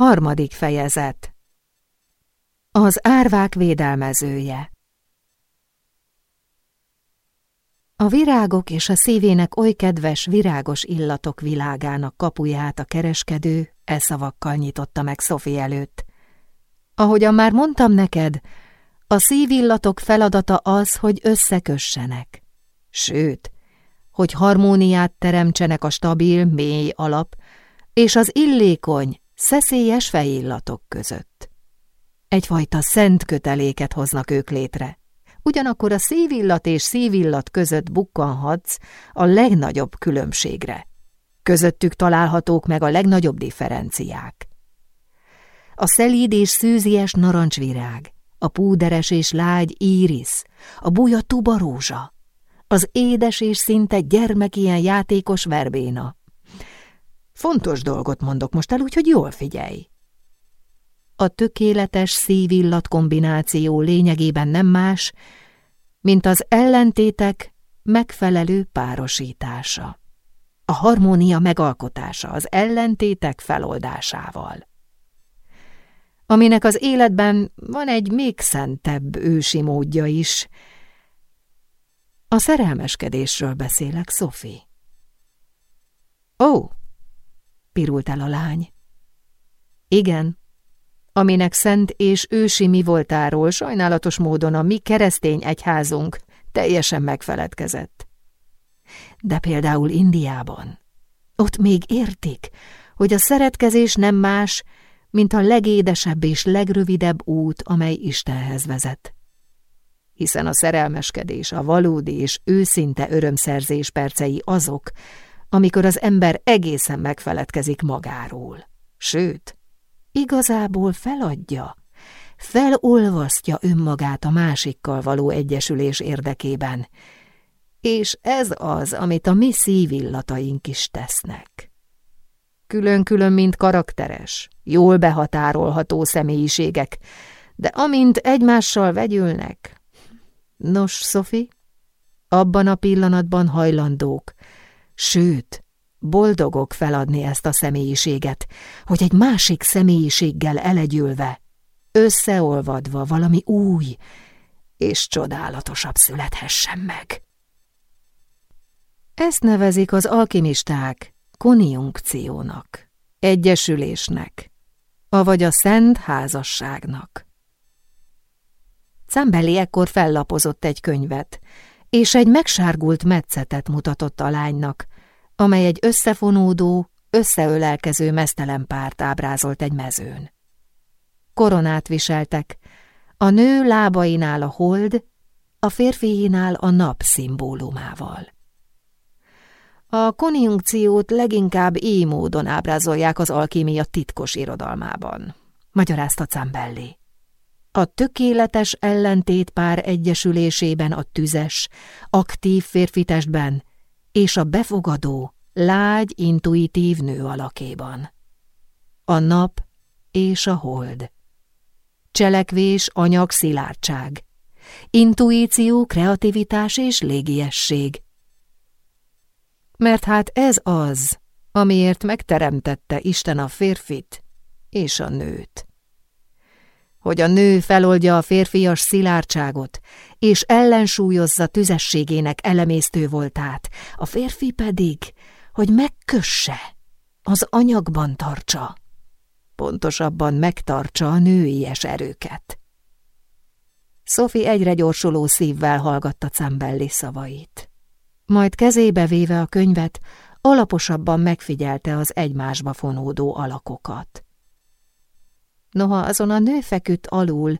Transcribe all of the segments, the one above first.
Harmadik fejezet Az árvák védelmezője A virágok és a szívének oly kedves, virágos illatok világának kapuját a kereskedő e szavakkal nyitotta meg Sophie előtt. Ahogyan már mondtam neked, a szívillatok feladata az, hogy összekössenek. Sőt, hogy harmóniát teremtsenek a stabil, mély alap és az illékony, szeszélyes fejillatok között. Egyfajta szent köteléket hoznak ők létre. Ugyanakkor a szívillat és szívillat között bukkanhatsz a legnagyobb különbségre. Közöttük találhatók meg a legnagyobb differenciák. A szelíd és szűzies narancsvirág, a púderes és lágy íris, a buja tubarózsa, az édes és szinte gyermek ilyen játékos verbéna. Fontos dolgot mondok most el, úgyhogy jól figyelj. A tökéletes szívillat kombináció lényegében nem más, mint az ellentétek megfelelő párosítása. A harmónia megalkotása az ellentétek feloldásával. Aminek az életben van egy még szentebb ősi módja is. A szerelmeskedésről beszélek, Sophie. Ó, pirult el a lány. Igen, aminek szent és ősi mi voltáról sajnálatos módon a mi keresztény egyházunk teljesen megfeledkezett. De például Indiában, ott még értik, hogy a szeretkezés nem más, mint a legédesebb és legrövidebb út, amely Istenhez vezet. Hiszen a szerelmeskedés, a valódi és őszinte örömszerzés percei azok, amikor az ember egészen megfeledkezik magáról. Sőt, igazából feladja, felolvasztja önmagát a másikkal való egyesülés érdekében, és ez az, amit a mi szívillataink is tesznek. Külön-külön, mint karakteres, jól behatárolható személyiségek, de amint egymással vegyülnek... Nos, Sophie, abban a pillanatban hajlandók, sőt, boldogok feladni ezt a személyiséget, hogy egy másik személyiséggel elegyülve, összeolvadva valami új és csodálatosabb születhessen meg. Ezt nevezik az alkimisták konjunkciónak, egyesülésnek, avagy a szent házasságnak. Cembeli ekkor fellapozott egy könyvet, és egy megsárgult metszetet mutatott a lánynak, amely egy összefonódó, összeölelkező mesztelen párt ábrázolt egy mezőn. Koronát viseltek, a nő lábainál a hold, a férfiinál a nap szimbólumával. A konjunkciót leginkább így módon ábrázolják az alkímia titkos irodalmában, magyarázta Cambelli. A tökéletes ellentét pár egyesülésében a tüzes, aktív férfitestben és a befogadó, lágy, intuitív nő alakéban. A nap és a hold. Cselekvés, anyag, szilárdság. Intuíció, kreativitás és légiesség. Mert hát ez az, amiért megteremtette Isten a férfit és a nőt hogy a nő feloldja a férfias szilárdságot, és ellensúlyozza tüzességének elemésztő voltát, a férfi pedig, hogy megkösse, az anyagban tartsa, pontosabban megtartsa a nőies erőket. Sophie egyre gyorsuló szívvel hallgatta Cambelli szavait. Majd kezébe véve a könyvet, alaposabban megfigyelte az egymásba fonódó alakokat. Noha azon a nő feküdt alul,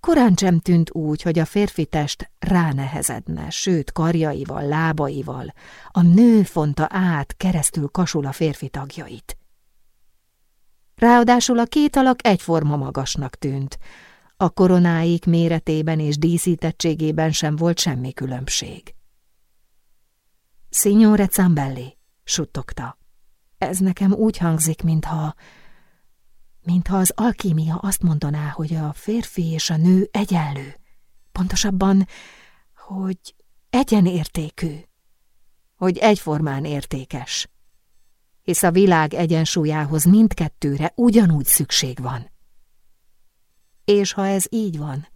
korán sem tűnt úgy, hogy a férfi test ránehezedne, sőt karjaival, lábaival, a nő fonta át, keresztül kasul a férfi tagjait. Ráadásul a két alak egyforma magasnak tűnt, a koronáik méretében és díszítettségében sem volt semmi különbség. Signore Zambelli, suttogta. Ez nekem úgy hangzik, mintha mintha az alkímia azt mondaná, hogy a férfi és a nő egyenlő. Pontosabban, hogy egyenértékű, hogy egyformán értékes. hisz a világ egyensúlyához mindkettőre ugyanúgy szükség van. És ha ez így van,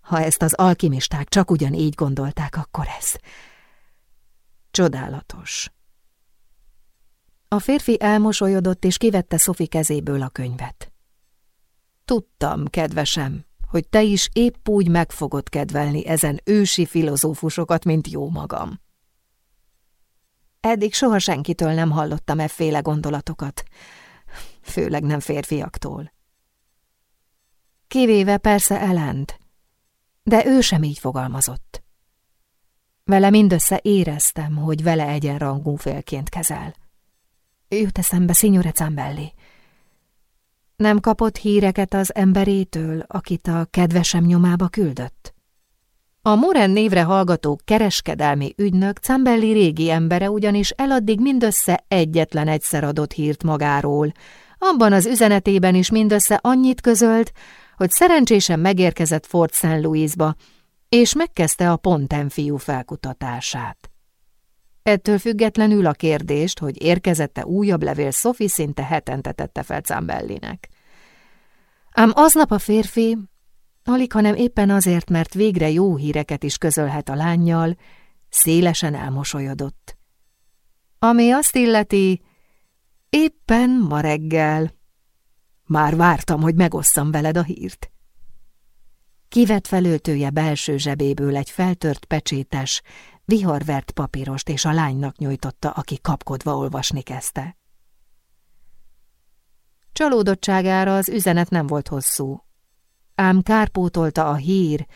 ha ezt az alkimisták csak ugyan így gondolták, akkor ez csodálatos. A férfi elmosolyodott és kivette Szofi kezéből a könyvet. Tudtam, kedvesem, hogy te is épp úgy meg fogod kedvelni ezen ősi filozófusokat, mint jó magam. Eddig soha senkitől nem hallottam efféle gondolatokat, főleg nem férfiaktól. Kivéve persze Elent, de ő sem így fogalmazott. Vele mindössze éreztem, hogy vele egyenrangú félként kezel. Jut eszembe Signore Zambelli. Nem kapott híreket az emberétől, akit a kedvesem nyomába küldött? A Moren névre hallgató kereskedelmi ügynök Zambelli régi embere ugyanis eladdig mindössze egyetlen egyszer adott hírt magáról. Abban az üzenetében is mindössze annyit közölt, hogy szerencsésen megérkezett Fort St. Louisba, és megkezdte a Ponten fiú felkutatását. Ettől függetlenül a kérdést, hogy érkezette újabb levél Sophie szinte hetente tette fel Zambellinek. Ám aznap a férfi, alig hanem éppen azért, mert végre jó híreket is közölhet a lányjal, szélesen elmosolyodott. Ami azt illeti, éppen ma reggel. Már vártam, hogy megosszam veled a hírt. Kivett felöltője belső zsebéből egy feltört pecsétes, viharvert papírost, és a lánynak nyújtotta, aki kapkodva olvasni kezdte. Csalódottságára az üzenet nem volt hosszú. Ám kárpótolta a hír,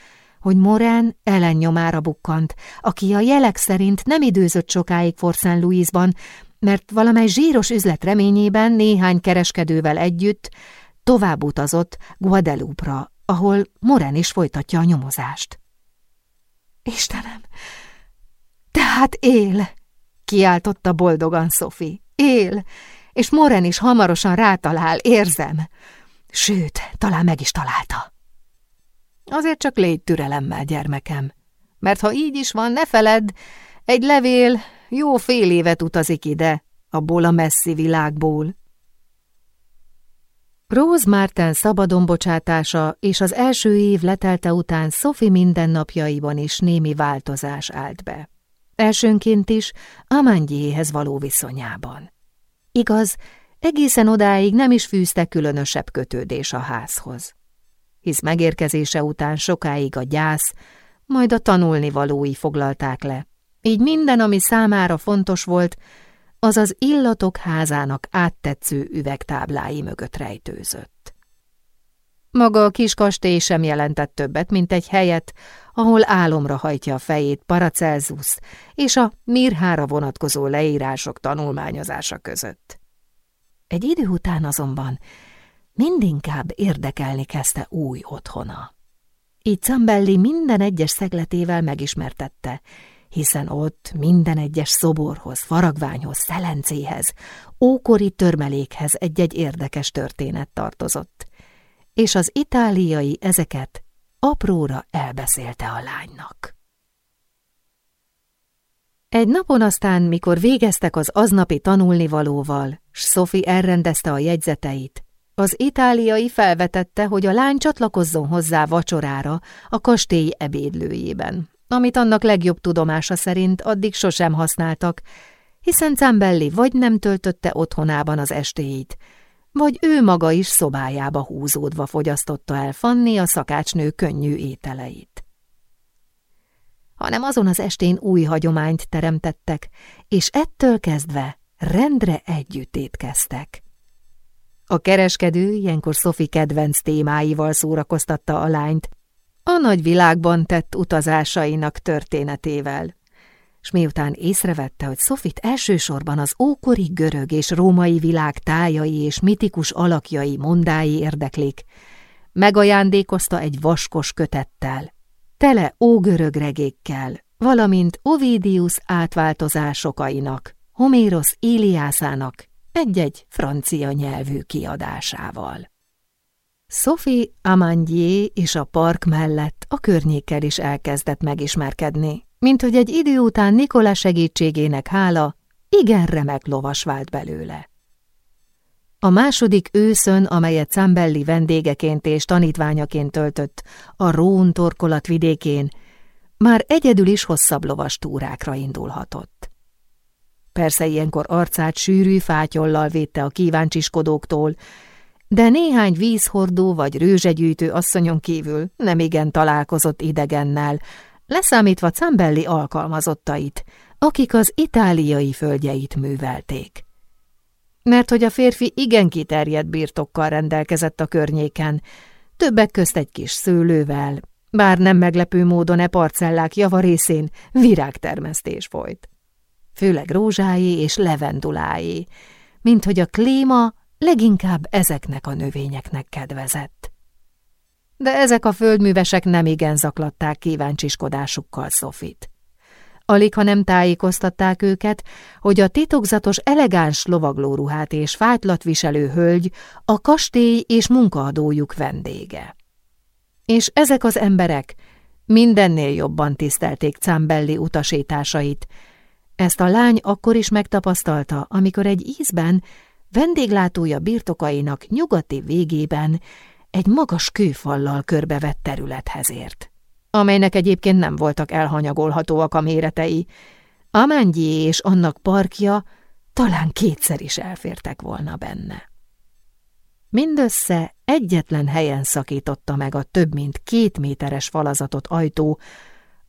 hogy Morán elennyomára bukkant, aki a jelek szerint nem időzött sokáig Fort St. Louisban, mert valamely zsíros üzlet reményében néhány kereskedővel együtt tovább utazott Guadalupe-ra, ahol Morán is folytatja a nyomozást. Istenem, tehát él, kiáltotta boldogan Sophie. Él, és Moren is hamarosan rátalál, érzem. Sőt, talán meg is találta. Azért csak légy türelemmel, gyermekem, mert ha így is van, ne feledd, egy levél jó fél évet utazik ide, abból a messzi világból. Rose Martin szabadon bocsátása és az első év letelte után Sophie mindennapjaiban is némi változás állt be. Elsőnként is Amandiéhez való viszonyában. Igaz, egészen odáig nem is fűzte különösebb kötődés a házhoz. Hisz megérkezése után sokáig a gyász, majd a tanulnivalói foglalták le. Így minden, ami számára fontos volt, az az illatok házának áttetsző üvegtáblái mögött rejtőzött. Maga a kis kastély sem jelentett többet, mint egy helyet, ahol álomra hajtja a fejét Paracelsus és a Mirhára vonatkozó leírások tanulmányozása között. Egy idő után azonban mindinkább érdekelni kezdte új otthona. Így Zambelli minden egyes szegletével megismertette, hiszen ott minden egyes szoborhoz, faragványhoz, szelencéhez, ókori törmelékhez egy-egy érdekes történet tartozott, és az itáliai ezeket apróra elbeszélte a lánynak. Egy napon aztán, mikor végeztek az aznapi tanulnivalóval, s Sophie elrendezte a jegyzeteit, az itáliai felvetette, hogy a lány csatlakozzon hozzá vacsorára a kastély ebédlőjében, amit annak legjobb tudomása szerint addig sosem használtak, hiszen Zambelli vagy nem töltötte otthonában az estéit, vagy ő maga is szobájába húzódva fogyasztotta el Fanni a szakácsnő könnyű ételeit. Hanem azon az estén új hagyományt teremtettek, és ettől kezdve rendre együtt étkeztek. A kereskedő ilyenkor Szofi kedvenc témáival szórakoztatta a lányt, a nagy világban tett utazásainak történetével s miután észrevette, hogy Sofit elsősorban az ókori görög és római világ tájai és mitikus alakjai mondái érdeklik, megajándékozta egy vaskos kötettel, tele ógörög regékkel, valamint Ovidius átváltozásokainak, Homérosz Iliászának egy-egy francia nyelvű kiadásával. Sophie Amandier és a park mellett a környékkel is elkezdett megismerkedni, mint hogy egy idő után Nikola segítségének hála igen remek lovas vált belőle. A második őszön, amelyet Zambelli vendégeként és tanítványaként töltött a Rón torkolat vidékén, már egyedül is hosszabb lovas túrákra indulhatott. Persze ilyenkor arcát sűrű fátyollal védte a kíváncsiskodóktól, de néhány vízhordó vagy rőzsegyűjtő asszonyon kívül nem igen találkozott idegennel, leszámítva Zambelli alkalmazottait, akik az itáliai földjeit művelték. Mert hogy a férfi igen kiterjedt birtokkal rendelkezett a környéken, többek közt egy kis szőlővel, bár nem meglepő módon e parcellák javarészén virágtermesztés folyt. Főleg rózsáé és levenduláé, mint hogy a klíma leginkább ezeknek a növényeknek kedvezett. De ezek a földművesek nem igen zaklatták kíváncsiskodásukkal Szofit. Alig, ha nem tájékoztatták őket, hogy a titokzatos elegáns lovaglóruhát és fájtlat viselő hölgy a kastély és munkaadójuk vendége. És ezek az emberek mindennél jobban tisztelték Cámbelli utasításait. Ezt a lány akkor is megtapasztalta, amikor egy ízben vendéglátója birtokainak nyugati végében egy magas kőfallal körbevett területhez ért, amelynek egyébként nem voltak elhanyagolhatóak a méretei. Amányi és annak parkja talán kétszer is elfértek volna benne. Mindössze egyetlen helyen szakította meg a több mint két méteres falazatot ajtó,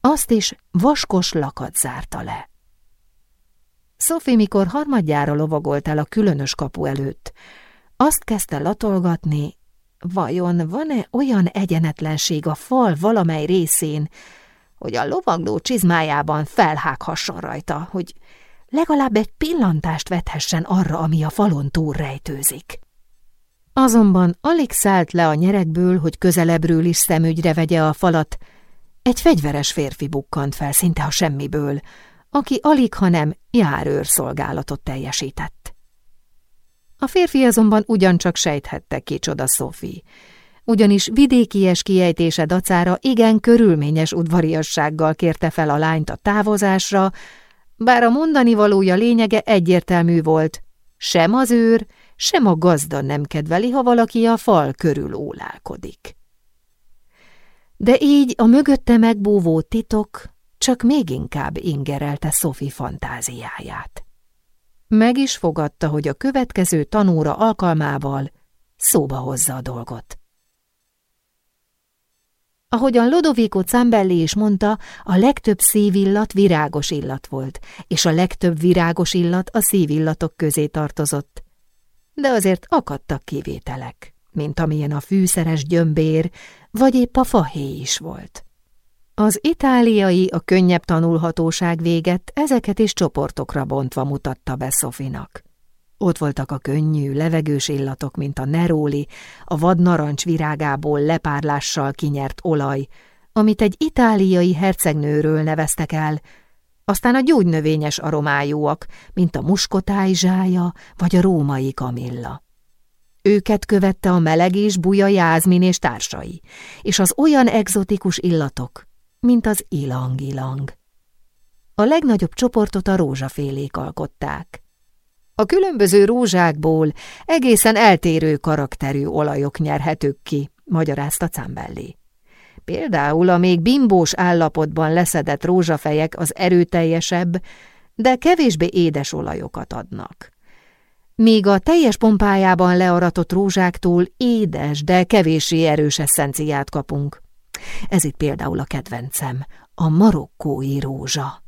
azt is vaskos lakat zárta le. Sophie, mikor harmadjára lovagolt el a különös kapu előtt, azt kezdte latolgatni, vajon van-e olyan egyenetlenség a fal valamely részén, hogy a lovagló csizmájában felhághasson rajta, hogy legalább egy pillantást vethessen arra, ami a falon túl rejtőzik. Azonban alig szállt le a nyerekből, hogy közelebbről is szemügyre vegye a falat, egy fegyveres férfi bukkant fel szinte a semmiből, aki alig, hanem járőrszolgálatot teljesített. A férfi azonban ugyancsak sejthette kicsoda Sophie, ugyanis vidékies kiejtése dacára igen körülményes udvariassággal kérte fel a lányt a távozásra, bár a mondani valója lényege egyértelmű volt, sem az őr, sem a gazda nem kedveli, ha valaki a fal körül ólálkodik. De így a mögötte megbúvó titok csak még inkább ingerelte Sophie fantáziáját. Meg is fogadta, hogy a következő tanúra alkalmával szóba hozza a dolgot. Ahogyan Lodovico Zambelli is mondta, a legtöbb szívillat virágos illat volt, és a legtöbb virágos illat a szívillatok közé tartozott. De azért akadtak kivételek, mint amilyen a fűszeres gyömbér, vagy épp a fahéj is volt. Az itáliai a könnyebb tanulhatóság véget ezeket is csoportokra bontva mutatta be Szofinak. Ott voltak a könnyű, levegős illatok, mint a neróli, a vadnarancs virágából lepárlással kinyert olaj, amit egy itáliai hercegnőről neveztek el, aztán a gyógynövényes aromájúak, mint a muskotáj zsája vagy a római kamilla. Őket követte a meleg és buja jázmin és társai, és az olyan egzotikus illatok, mint az ilang-ilang. A legnagyobb csoportot a rózsafélék alkották. A különböző rózsákból egészen eltérő karakterű olajok nyerhetők ki, magyarázta Cámbelli. Például a még bimbós állapotban leszedett rózsafejek az erőteljesebb, de kevésbé édes olajokat adnak. Míg a teljes pompájában learatott rózsáktól édes, de kevéssé erős eszenciát kapunk. Ez itt például a kedvencem, a marokkói rózsa.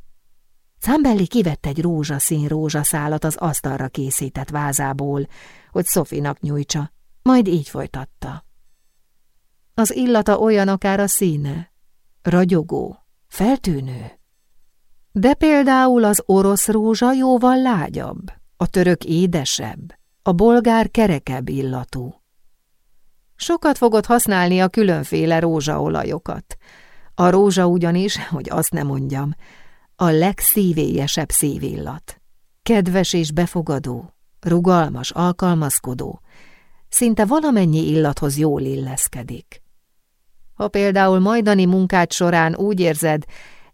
Cámbelli kivett egy rózsaszín rózsaszálat az asztalra készített vázából, hogy Szofinak nyújtsa, majd így folytatta. Az illata olyan akár a színe, ragyogó, feltűnő. De például az orosz rózsa jóval lágyabb, a török édesebb, a bolgár kerekebb illatú. Sokat fogod használni a különféle rózsaolajokat. A rózsa ugyanis, hogy azt nem mondjam, a legszívélyesebb szívillat. Kedves és befogadó, rugalmas, alkalmazkodó, szinte valamennyi illathoz jól illeszkedik. Ha például majdani munkád során úgy érzed,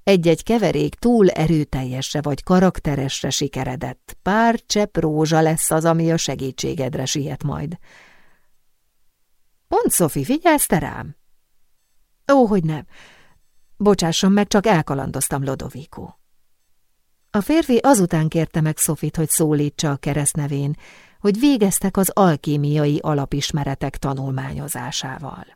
egy-egy keverék túl erőteljesre vagy karakteresre sikeredett. Pár csepp rózsa lesz az, ami a segítségedre siet majd. Pont, Szofi, figyelsz te rám? Ó, hogy nem. Bocsásson meg, csak elkalandoztam, Lodovico. A férfi azután kérte meg Szofit, hogy szólítsa a keresztnevén, hogy végeztek az alkémiai alapismeretek tanulmányozásával.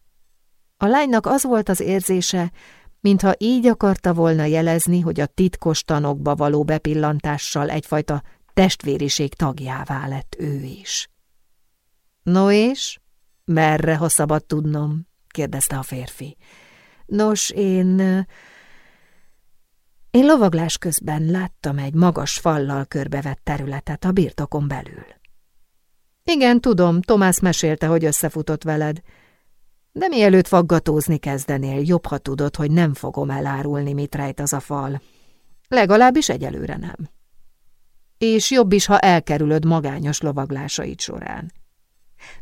A lánynak az volt az érzése, mintha így akarta volna jelezni, hogy a titkos tanokba való bepillantással egyfajta testvériség tagjává lett ő is. No és? Merre, ha szabad tudnom? kérdezte a férfi. Nos, én... Én lovaglás közben láttam egy magas fallal körbevett területet a birtokon belül. Igen, tudom, Tomás mesélte, hogy összefutott veled. De mielőtt faggatózni kezdenél, jobb, ha tudod, hogy nem fogom elárulni, mit rejt az a fal. Legalábbis egyelőre nem. És jobb is, ha elkerülöd magányos lovaglásait során.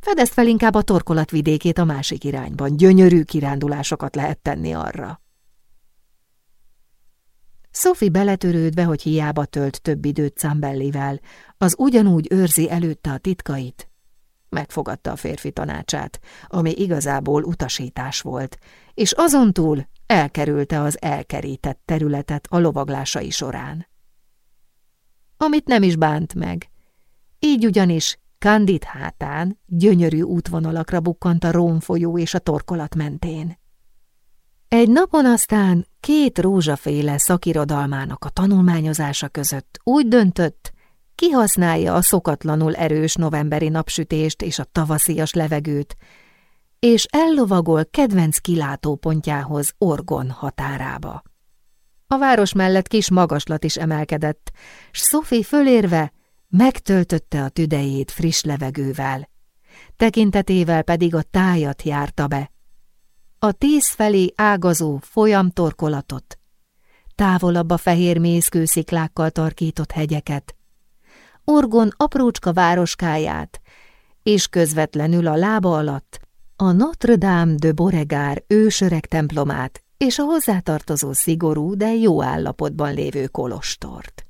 Fedezd fel inkább a torkolatvidékét a másik irányban, gyönyörű kirándulásokat lehet tenni arra. Sophie beletörődve, hogy hiába tölt több időt Zambellivel, az ugyanúgy őrzi előtte a titkait, megfogadta a férfi tanácsát, ami igazából utasítás volt, és azon túl elkerülte az elkerített területet a lovaglásai során. Amit nem is bánt meg. Így ugyanis Kandit hátán gyönyörű útvonalakra bukkant a Rón folyó és a torkolat mentén. Egy napon aztán két rózsaféle szakirodalmának a tanulmányozása között úgy döntött, kihasználja a szokatlanul erős novemberi napsütést és a tavaszias levegőt, és ellovagol kedvenc kilátópontjához Orgon határába. A város mellett kis magaslat is emelkedett, s Sophie fölérve megtöltötte a tüdejét friss levegővel, tekintetével pedig a tájat járta be, a tíz felé ágazó folyamtorkolatot, távolabb a fehér mészkősziklákkal tarkított hegyeket, Orgon aprócska városkáját, és közvetlenül a lába alatt a Notre-Dame de Boregár ősöreg templomát és a hozzátartozó szigorú, de jó állapotban lévő kolostort.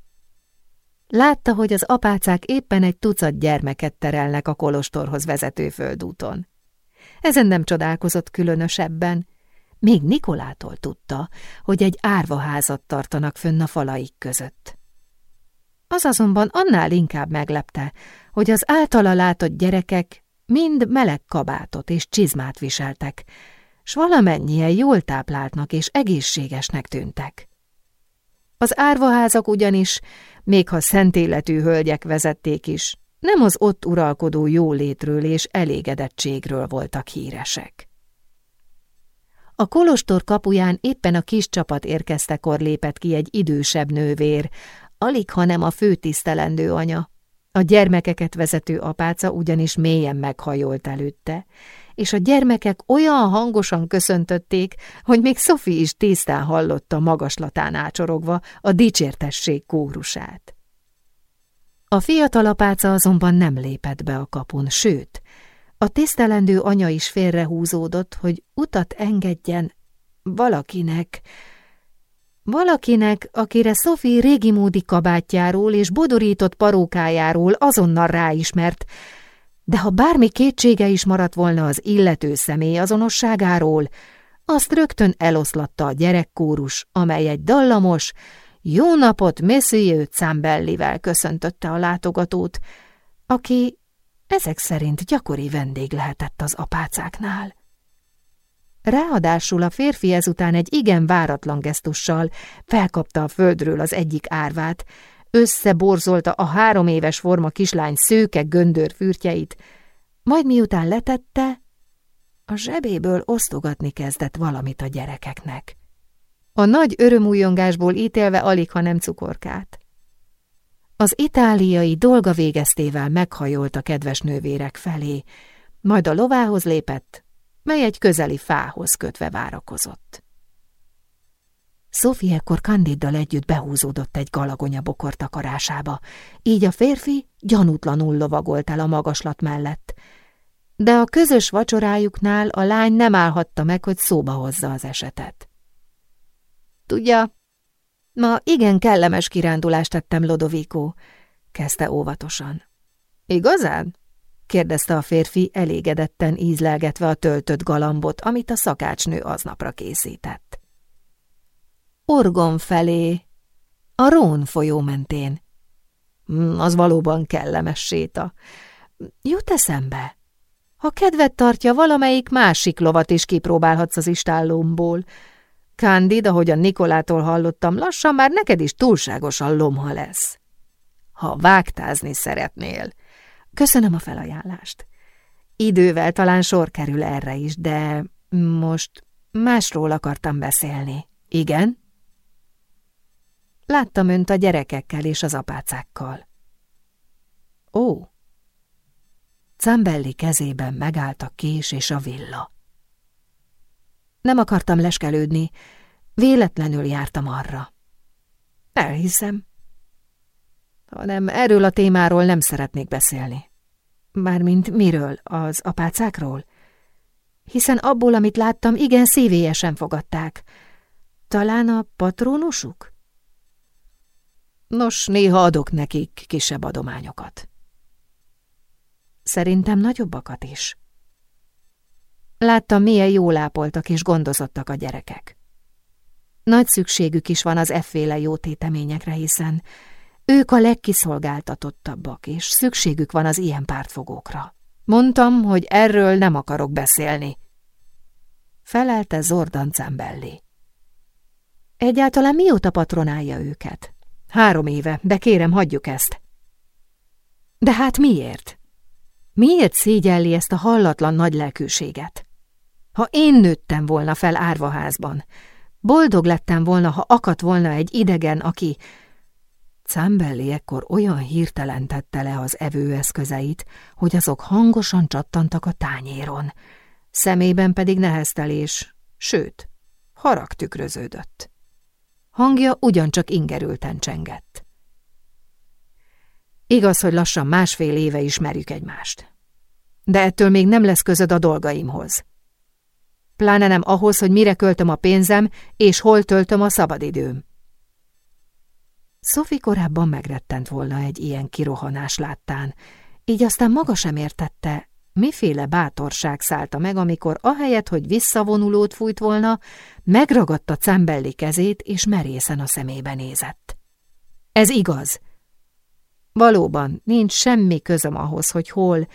Látta, hogy az apácák éppen egy tucat gyermeket terelnek a kolostorhoz vezető földúton. Ezen nem csodálkozott különösebben, még Nikolától tudta, hogy egy árvaházat tartanak fönn a falaik között. Az azonban annál inkább meglepte, hogy az általa látott gyerekek mind meleg kabátot és csizmát viseltek, s valamennyien jól tápláltnak és egészségesnek tűntek. Az árvaházak ugyanis, még ha szentéletű hölgyek vezették is, nem az ott uralkodó jólétről és elégedettségről voltak híresek. A kolostor kapuján éppen a kis csapat érkeztekor lépett ki egy idősebb nővér, alig, hanem a főtisztelendő anya. A gyermekeket vezető apáca ugyanis mélyen meghajolt előtte, és a gyermekek olyan hangosan köszöntötték, hogy még Sophie is tisztán hallotta magaslatán ácsorogva a dicsértesség kórusát. A fiatal apáca azonban nem lépett be a kapun, sőt, a tisztelendő anya is félrehúzódott, hogy utat engedjen valakinek, Valakinek, akire Sophie régi módi kabátjáról és bodorított parókájáról azonnal ráismert, de ha bármi kétsége is maradt volna az illető személy azonosságáról, azt rögtön eloszlatta a gyerekkórus, amely egy dallamos, jó napot, Monsieur Zambellivel köszöntötte a látogatót, aki ezek szerint gyakori vendég lehetett az apácáknál. Ráadásul a férfi ezután egy igen váratlan gesztussal felkapta a földről az egyik árvát, összeborzolta a három éves forma kislány szőke göndör fürtjeit, majd miután letette, a zsebéből osztogatni kezdett valamit a gyerekeknek. A nagy örömújongásból ítélve alig, ha nem cukorkát. Az itáliai dolga végeztével meghajolt a kedves nővérek felé, majd a lovához lépett, mely egy közeli fához kötve várakozott. Sophie ekkor Candiddal együtt behúzódott egy galagonya bokor takarásába, így a férfi gyanútlanul lovagolt el a magaslat mellett, de a közös vacsorájuknál a lány nem állhatta meg, hogy szóba hozza az esetet. Tudja, Ma igen kellemes kirándulást tettem, Lodovico, kezdte óvatosan. Igazán? kérdezte a férfi elégedetten ízlelgetve a töltött galambot, amit a szakácsnő aznapra készített. Orgon felé, a Rón folyó mentén. Hmm, az valóban kellemes séta. Jut eszembe. Ha kedvet tartja, valamelyik másik lovat is kipróbálhatsz az istállomból. Kándid, ahogy a Nikolától hallottam, lassan már neked is túlságosan lomha lesz. Ha vágtázni szeretnél. Köszönöm a felajánlást. Idővel talán sor kerül erre is, de most másról akartam beszélni. Igen? Láttam önt a gyerekekkel és az apácákkal. Ó! Cambelli kezében megállt a kés és a villa. Nem akartam leskelődni, véletlenül jártam arra. Elhiszem. Hanem erről a témáról nem szeretnék beszélni. Mármint miről, az apácákról? Hiszen abból, amit láttam, igen szívélyesen fogadták. Talán a patrónusuk? Nos, néha adok nekik kisebb adományokat. Szerintem nagyobbakat is. Láttam, milyen jól ápoltak és gondozottak a gyerekek. Nagy szükségük is van az efféle jótéteményekre, hiszen ők a legkiszolgáltatottabbak, és szükségük van az ilyen pártfogókra. Mondtam, hogy erről nem akarok beszélni. Felelte Zordan Cembelli. Egyáltalán mióta patronálja őket? Három éve, de kérem, hagyjuk ezt. De hát miért? Miért szégyelli ezt a hallatlan nagy lelkűséget? Ha én nőttem volna fel árvaházban, boldog lettem volna, ha akadt volna egy idegen, aki... Cambelli ekkor olyan hirtelen tette le az evőeszközeit, hogy azok hangosan csattantak a tányéron, szemében pedig neheztelés, sőt, harag tükröződött. Hangja ugyancsak ingerülten csengett. Igaz, hogy lassan másfél éve ismerjük egymást. De ettől még nem lesz közöd a dolgaimhoz. Pláne nem ahhoz, hogy mire költöm a pénzem, és hol töltöm a szabadidőm. Sophie korábban megrettent volna egy ilyen kirohanás láttán, így aztán maga sem értette, miféle bátorság szállta meg, amikor ahelyett, hogy visszavonulót fújt volna, megragadta Cembelli kezét, és merészen a szemébe nézett. Ez igaz. Valóban nincs semmi közöm ahhoz, hogy hol,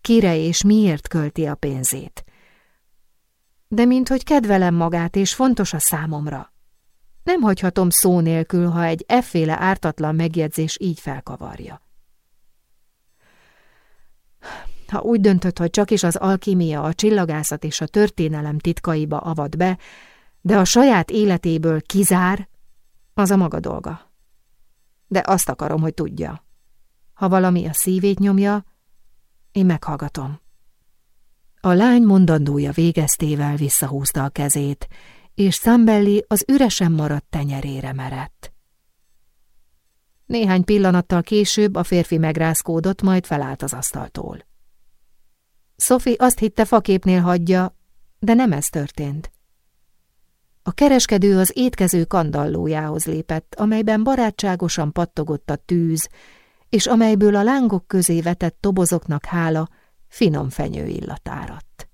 kire és miért költi a pénzét. De minthogy kedvelem magát, és fontos a számomra. Nem hagyhatom szó nélkül, ha egy efféle ártatlan megjegyzés így felkavarja. Ha úgy döntött, hogy csak is az alkímia, a csillagászat és a történelem titkaiba avat be, de a saját életéből kizár, az a maga dolga. De azt akarom, hogy tudja. Ha valami a szívét nyomja, én meghallgatom. A lány mondandója végeztével visszahúzta a kezét, és Szambelli az üresen maradt tenyerére merett. Néhány pillanattal később a férfi megrázkódott, majd felállt az asztaltól. Sophie azt hitte faképnél hagyja, de nem ez történt. A kereskedő az étkező kandallójához lépett, amelyben barátságosan pattogott a tűz, és amelyből a lángok közé vetett tobozoknak hála finom fenyő illatáradt.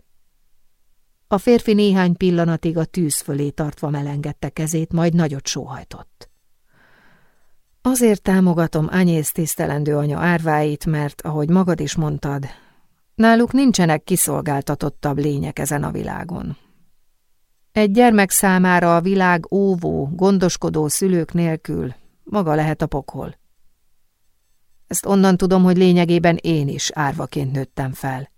A férfi néhány pillanatig a tűz fölé tartva melengedte kezét, majd nagyot sóhajtott. Azért támogatom Anyész tisztelendő anya árváit, mert, ahogy magad is mondtad, náluk nincsenek kiszolgáltatottabb lények ezen a világon. Egy gyermek számára a világ óvó, gondoskodó szülők nélkül maga lehet a pokol. Ezt onnan tudom, hogy lényegében én is árvaként nőttem fel.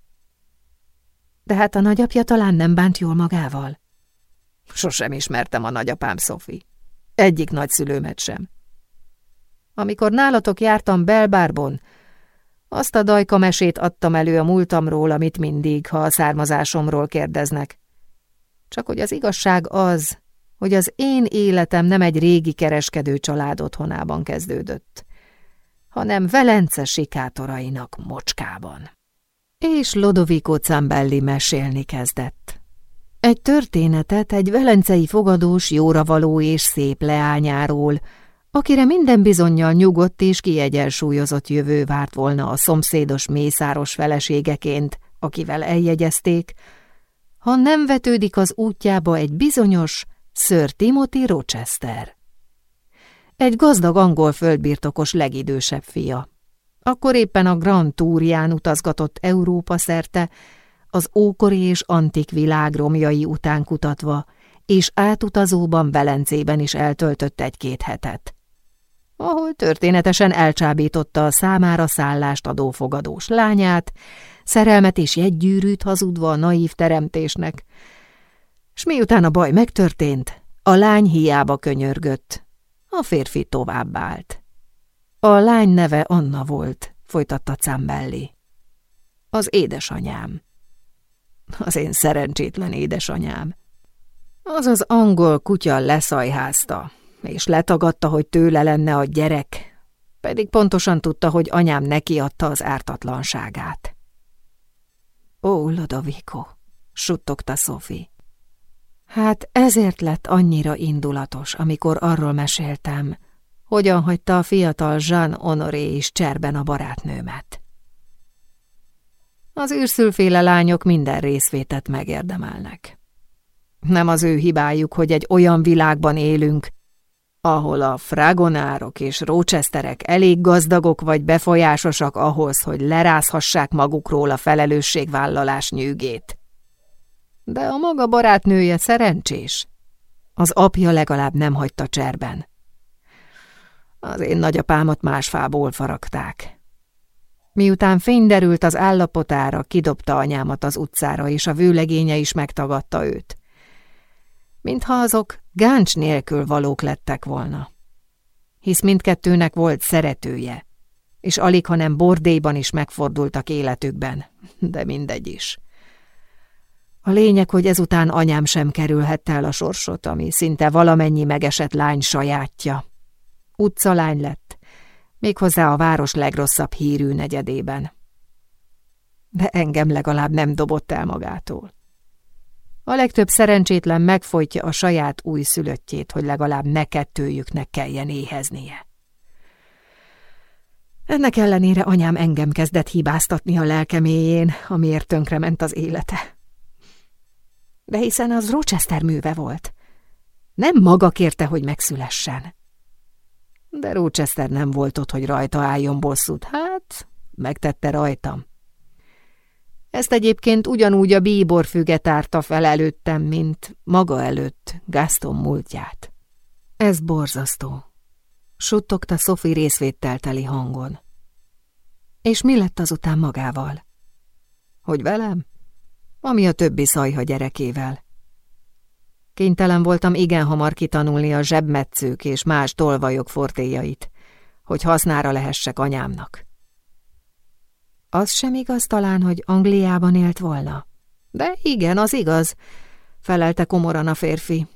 De hát a nagyapja talán nem bánt jól magával? Sosem ismertem a nagyapám, Szofi. Egyik nagyszülőmet sem. Amikor nálatok jártam Belbárbon, azt a dajka mesét adtam elő a múltamról, amit mindig, ha a származásomról kérdeznek. Csak hogy az igazság az, hogy az én életem nem egy régi kereskedő család otthonában kezdődött hanem Velence sikátorainak mocskában. És Lodovico Zambelli mesélni kezdett. Egy történetet egy velencei fogadós jóravaló és szép leányáról, akire minden bizonyal nyugodt és kiegyensúlyozott jövő várt volna a szomszédos mészáros feleségeként, akivel eljegyezték, ha nem vetődik az útjába egy bizonyos Sir Timothy Rochester. Egy gazdag angol földbirtokos legidősebb fia. Akkor éppen a Grand Tourján utazgatott Európa szerte, az ókori és antik világ romjai után kutatva, és átutazóban Velencében is eltöltött egy-két hetet ahol történetesen elcsábította a számára szállást adó fogadós lányát, szerelmet és jegygyűrűt hazudva a naív teremtésnek, s miután a baj megtörtént, a lány hiába könyörgött, a férfi továbbált. A lány neve Anna volt, folytatta Cambelli. Az édesanyám. Az én szerencsétlen édesanyám. Az az angol kutya leszajházta, és letagadta, hogy tőle lenne a gyerek, pedig pontosan tudta, hogy anyám neki adta az ártatlanságát. Ó, Lodovico, suttogta Sophie. Hát ezért lett annyira indulatos, amikor arról meséltem, hogyan hagyta a fiatal Jean Honoré is cserben a barátnőmet. Az űrszülféle lányok minden részvétet megérdemelnek. Nem az ő hibájuk, hogy egy olyan világban élünk, ahol a fragonárok és rócseszterek elég gazdagok vagy befolyásosak ahhoz, hogy lerázhassák magukról a felelősségvállalás nyűgét. De a maga barátnője szerencsés. Az apja legalább nem hagyta cserben. Az én nagyapámat más fából faragták. Miután fény derült az állapotára, kidobta anyámat az utcára, és a vőlegénye is megtagadta őt mintha azok gáncs nélkül valók lettek volna. Hisz mindkettőnek volt szeretője, és alig, hanem bordéban is megfordultak életükben, de mindegy is. A lényeg, hogy ezután anyám sem kerülhette el a sorsot, ami szinte valamennyi megesett lány sajátja. Utcalány lett, méghozzá a város legrosszabb hírű negyedében. De engem legalább nem dobott el magától. A legtöbb szerencsétlen megfojtja a saját új szülöttjét, hogy legalább ne kettőjüknek kelljen éheznie. Ennek ellenére anyám engem kezdett hibáztatni a lelkeméjén, amiért tönkrement az élete. De hiszen az Rochester műve volt. Nem maga kérte, hogy megszülessen. De Rochester nem volt ott, hogy rajta álljon bosszút. Hát, megtette rajtam. Ezt egyébként ugyanúgy a bíbor füge tárta fel előttem, mint maga előtt Gaston múltját. Ez borzasztó. Suttogta Sophie részvételteli hangon. És mi lett azután magával? Hogy velem? Ami a többi szajha gyerekével. Kénytelen voltam igen hamar kitanulni a zsebmetszők és más tolvajok fortéjait, hogy hasznára lehessek anyámnak. Az sem igaz talán, hogy Angliában élt volna. De igen, az igaz, felelte komoran a férfi.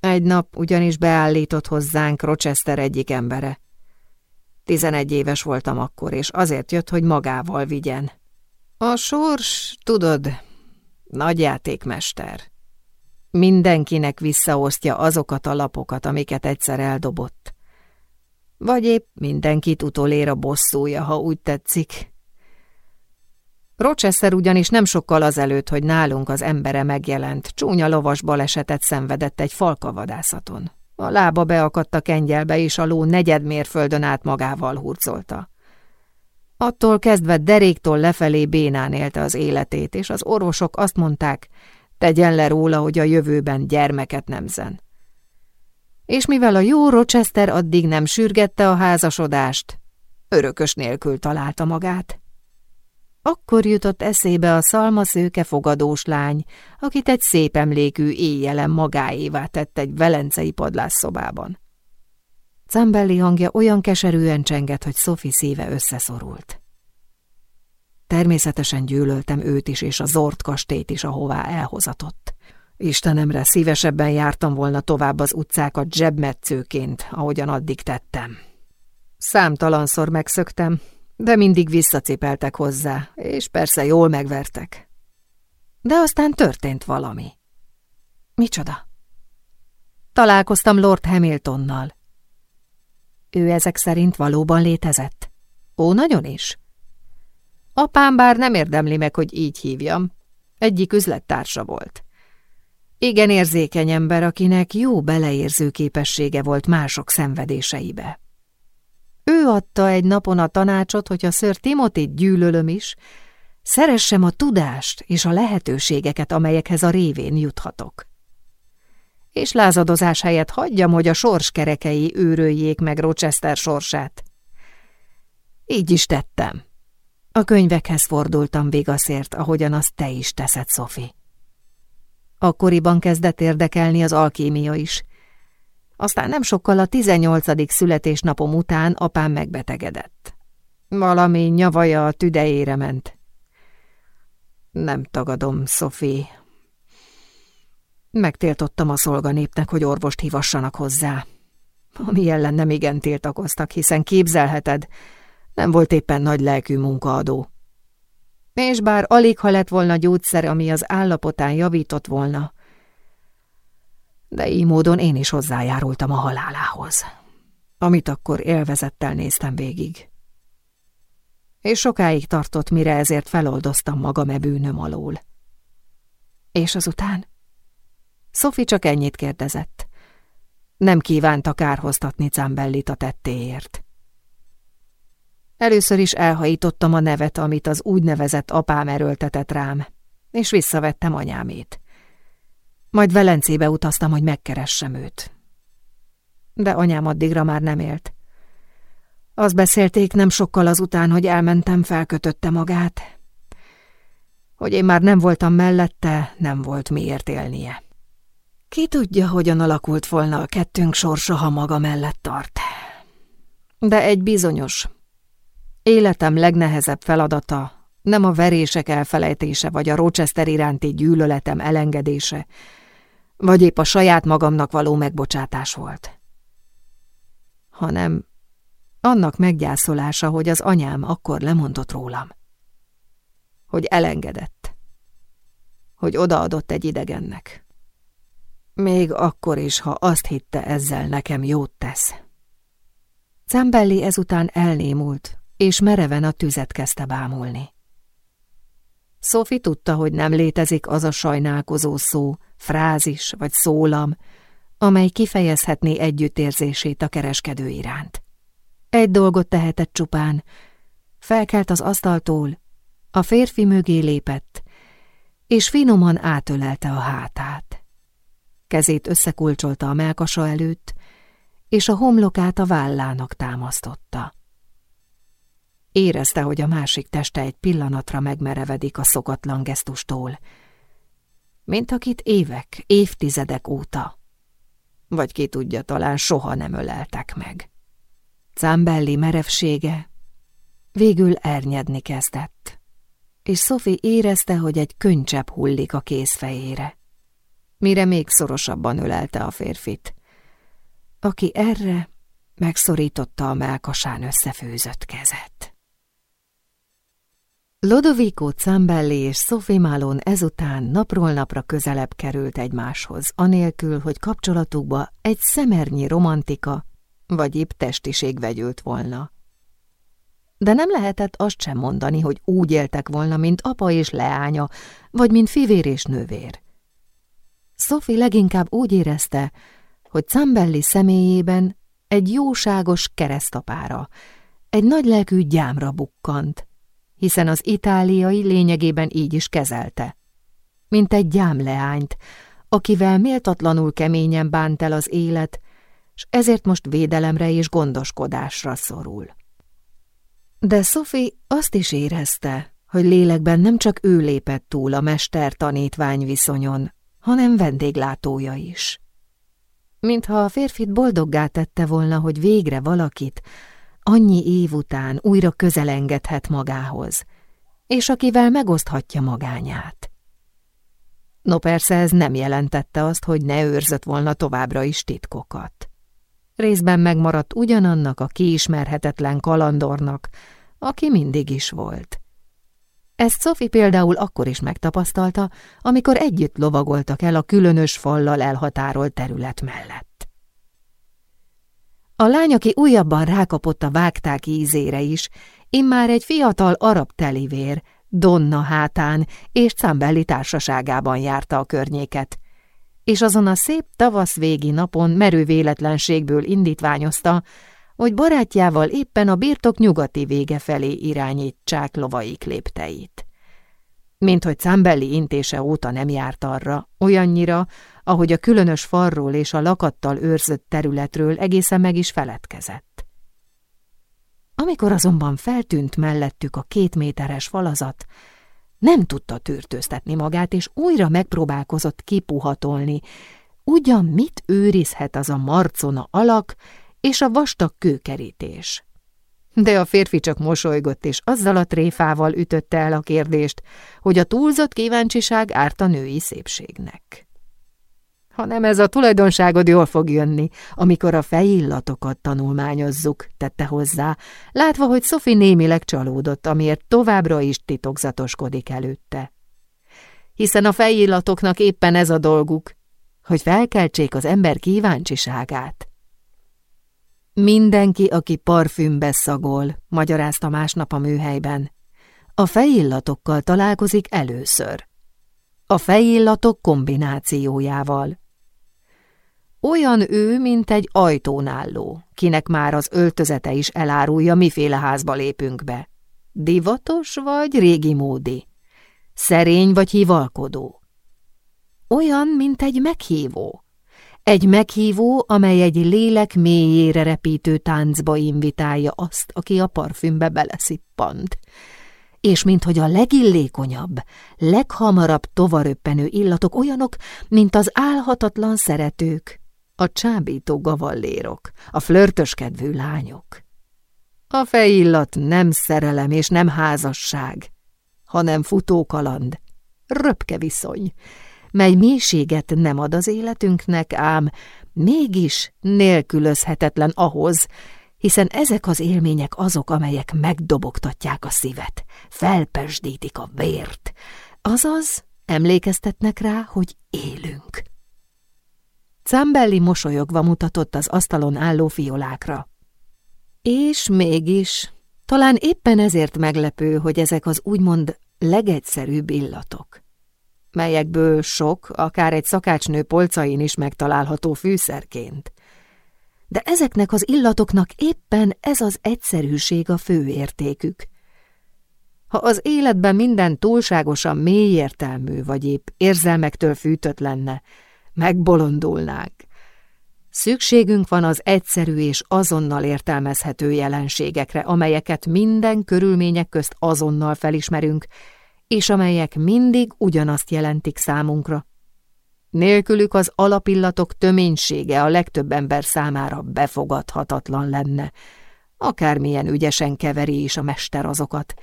Egy nap ugyanis beállított hozzánk Rochester egyik embere. Tizenegy éves voltam akkor, és azért jött, hogy magával vigyen. A sors, tudod, nagy játékmester. Mindenkinek visszaosztja azokat a lapokat, amiket egyszer eldobott. Vagy épp mindenkit utolér a bosszúja, ha úgy tetszik. Rochester ugyanis nem sokkal azelőtt, hogy nálunk az embere megjelent, csúnya lovas balesetet szenvedett egy falkavadászaton. A lába beakadt a kengyelbe, és a ló negyed mérföldön át magával hurcolta. Attól kezdve deréktól lefelé bénán élte az életét, és az orvosok azt mondták, tegyen le róla, hogy a jövőben gyermeket nemzen. És mivel a jó Rochester addig nem sürgette a házasodást, örökös nélkül találta magát. Akkor jutott eszébe a szalmaszőke fogadós lány, akit egy szép emlékű éjjelen magáévá tett egy velencei padlásszobában. Cambelli hangja olyan keserűen csengett, hogy Sophie szíve összeszorult. Természetesen gyűlöltem őt is, és a Zord kastélyt is, ahová elhozatott. Istenemre szívesebben jártam volna tovább az utcákat zsebmetszőként, ahogyan addig tettem. Számtalanszor megszöktem, de mindig visszacipeltek hozzá, és persze jól megvertek. De aztán történt valami. Micsoda? Találkoztam Lord Hamiltonnal. Ő ezek szerint valóban létezett? Ó, nagyon is. Apám bár nem érdemli meg, hogy így hívjam. Egyik üzlettársa volt. Igen érzékeny ember, akinek jó beleérző képessége volt mások szenvedéseibe. Ő adta egy napon a tanácsot, hogy a ször Timotit gyűlölöm is, szeressem a tudást és a lehetőségeket, amelyekhez a révén juthatok. És lázadozás helyett hagyjam, hogy a sorskerekei őröljék meg Rochester sorsát. Így is tettem. A könyvekhez fordultam végaszért, ahogyan azt te is teszed, Sophie. Akkoriban kezdett érdekelni az alkémia is. Aztán nem sokkal a 18. születésnapom után apám megbetegedett. Valami nyavaja a tüdejére ment. Nem tagadom, Sophie. Megtiltottam a szolganépnek, hogy orvost hívassanak hozzá. Ami ellen nem igen tiltakoztak, hiszen képzelheted, nem volt éppen nagy lelkű munkaadó. És bár alig ha lett volna gyógyszer, ami az állapotán javított volna, de így módon én is hozzájárultam a halálához, amit akkor élvezettel néztem végig. És sokáig tartott, mire ezért feloldoztam magam e bűnöm alól. És azután? Sophie csak ennyit kérdezett. Nem kívánta kárhoztatni Cambellit a tettéért. Először is elhajítottam a nevet, amit az úgynevezett apám erőltetett rám, és visszavettem anyámét. Majd Velencébe utaztam, hogy megkeressem őt. De anyám addigra már nem élt. Azt beszélték nem sokkal azután, hogy elmentem, felkötötte magát. Hogy én már nem voltam mellette, nem volt miért élnie. Ki tudja, hogyan alakult volna a kettőnk sorsa, ha maga mellett tart. De egy bizonyos, Életem legnehezebb feladata nem a verések elfelejtése, vagy a Rochester iránti gyűlöletem elengedése, vagy épp a saját magamnak való megbocsátás volt, hanem annak meggyászolása, hogy az anyám akkor lemondott rólam, hogy elengedett, hogy odaadott egy idegennek. Még akkor is, ha azt hitte ezzel nekem jót tesz. Cembelli ezután elnémult, és mereven a tüzet kezdte bámulni. Sophie tudta, hogy nem létezik az a sajnálkozó szó, frázis vagy szólam, amely kifejezhetné együttérzését a kereskedő iránt. Egy dolgot tehetett csupán, felkelt az asztaltól, a férfi mögé lépett, és finoman átölelte a hátát. Kezét összekulcsolta a melkasa előtt, és a homlokát a vállának támasztotta. Érezte, hogy a másik teste egy pillanatra megmerevedik a szokatlan gesztustól, mint akit évek, évtizedek óta, vagy ki tudja, talán soha nem öleltek meg. Cámbelli merevsége végül ernyedni kezdett, és Sophie érezte, hogy egy könycsepp hullik a kézfejére, mire még szorosabban ölelte a férfit, aki erre megszorította a melkasán összefőzött kezet. Lodovico Zambelli és Sophie Malone ezután napról napra közelebb került egymáshoz, anélkül, hogy kapcsolatukba egy szemernyi romantika vagy épp testiség vegyült volna. De nem lehetett azt sem mondani, hogy úgy éltek volna, mint apa és leánya, vagy mint fivér és nővér. Sophie leginkább úgy érezte, hogy Zambelli személyében egy jóságos keresztapára, egy nagylelkű gyámra bukkant, hiszen az itáliai lényegében így is kezelte. Mint egy gyámleányt, akivel méltatlanul keményen bánt el az élet, s ezért most védelemre és gondoskodásra szorul. De Sophie azt is érezte, hogy lélekben nem csak ő lépett túl a mester-tanítvány viszonyon, hanem vendéglátója is. Mintha a férfit boldoggá tette volna, hogy végre valakit, annyi év után újra közelengedhet magához, és akivel megoszthatja magányát. No persze ez nem jelentette azt, hogy ne őrzött volna továbbra is titkokat. Részben megmaradt ugyanannak a kiismerhetetlen kalandornak, aki mindig is volt. Ezt Sophie például akkor is megtapasztalta, amikor együtt lovagoltak el a különös fallal elhatárolt terület mellett. A lány, aki újabban rákapott a vágták ízére is, immár egy fiatal arab telivér, Donna hátán és Cambelli társaságában járta a környéket, és azon a szép tavasz végi napon merő véletlenségből indítványozta, hogy barátjával éppen a birtok nyugati vége felé irányítsák lovaik lépteit. Mint hogy Cambelli intése óta nem járt arra, olyannyira, ahogy a különös farról és a lakattal őrzött területről egészen meg is feledkezett. Amikor azonban feltűnt mellettük a két méteres falazat, nem tudta tűrtőztetni magát, és újra megpróbálkozott kipuhatolni, ugyan mit őrizhet az a marcona alak és a vastag kőkerítés. De a férfi csak mosolygott, és azzal a tréfával ütötte el a kérdést, hogy a túlzott kíváncsiság árt a női szépségnek. Ha nem ez a tulajdonságod jól fog jönni, amikor a fejillatokat tanulmányozzuk, tette hozzá, látva, hogy Sophie némileg csalódott, amiért továbbra is titokzatoskodik előtte. Hiszen a fejillatoknak éppen ez a dolguk, hogy felkeltsék az ember kíváncsiságát. Mindenki, aki parfümbe szagol, magyarázta másnap a műhelyben, a fejillatokkal találkozik először. A fejillatok kombinációjával. Olyan ő, mint egy ajtónálló, kinek már az öltözete is elárulja, miféle házba lépünk be. Divatos vagy régi módi? Szerény vagy hivalkodó? Olyan, mint egy meghívó. Egy meghívó, amely egy lélek mélyére repítő táncba invitálja azt, aki a parfümbe beleszippant. És minthogy a legillékonyabb, leghamarabb tovaröppenő illatok olyanok, mint az álhatatlan szeretők, a csábító gavallérok, a flörtöskedvű lányok. A fejillat nem szerelem és nem házasság, hanem futókaland, röpke viszony, mely mélységet nem ad az életünknek, ám mégis nélkülözhetetlen ahhoz, hiszen ezek az élmények azok, amelyek megdobogtatják a szívet, felpesdítik a vért, azaz emlékeztetnek rá, hogy élünk. Cambelli mosolyogva mutatott az asztalon álló fiolákra. És mégis, talán éppen ezért meglepő, hogy ezek az úgymond legegyszerűbb illatok, melyekből sok, akár egy szakácsnő polcain is megtalálható fűszerként. De ezeknek az illatoknak éppen ez az egyszerűség a fő értékük. Ha az életben minden túlságosan mélyértelmű vagy épp érzelmektől fűtött lenne, megbolondulnánk. Szükségünk van az egyszerű és azonnal értelmezhető jelenségekre, amelyeket minden körülmények közt azonnal felismerünk, és amelyek mindig ugyanazt jelentik számunkra. Nélkülük az alapillatok töménysége a legtöbb ember számára befogadhatatlan lenne, akármilyen ügyesen keveri is a mester azokat,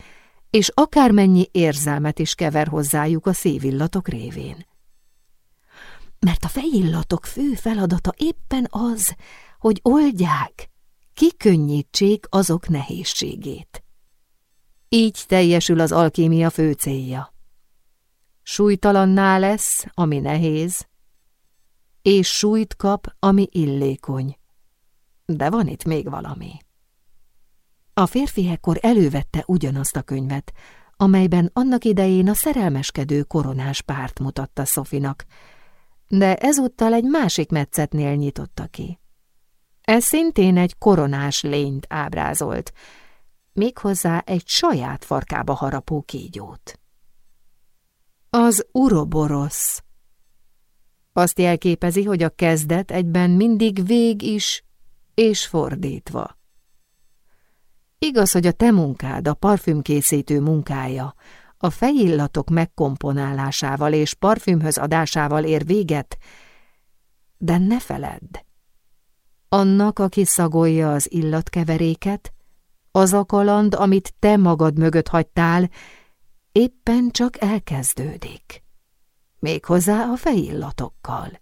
és akármennyi érzelmet is kever hozzájuk a szívillatok révén mert a fejillatok fő feladata éppen az, hogy oldják, kikönnyítsék azok nehézségét. Így teljesül az alkímia fő célja. Súlytalanná lesz, ami nehéz, és súlyt kap, ami illékony. De van itt még valami. A férfi ekkor elővette ugyanazt a könyvet, amelyben annak idején a szerelmeskedő koronás párt mutatta Szofinak, de ezúttal egy másik metszetnél nyitotta ki. Ez szintén egy koronás lényt ábrázolt, méghozzá egy saját farkába harapó kígyót. Az uroborosz. Azt jelképezi, hogy a kezdet egyben mindig vég is, és fordítva. Igaz, hogy a te munkád, a parfümkészítő munkája, a fejillatok megkomponálásával és parfümhöz adásával ér véget, de ne feledd. Annak, aki szagolja az illatkeveréket, az a kaland, amit te magad mögött hagytál, éppen csak elkezdődik. Méghozzá a fejillatokkal.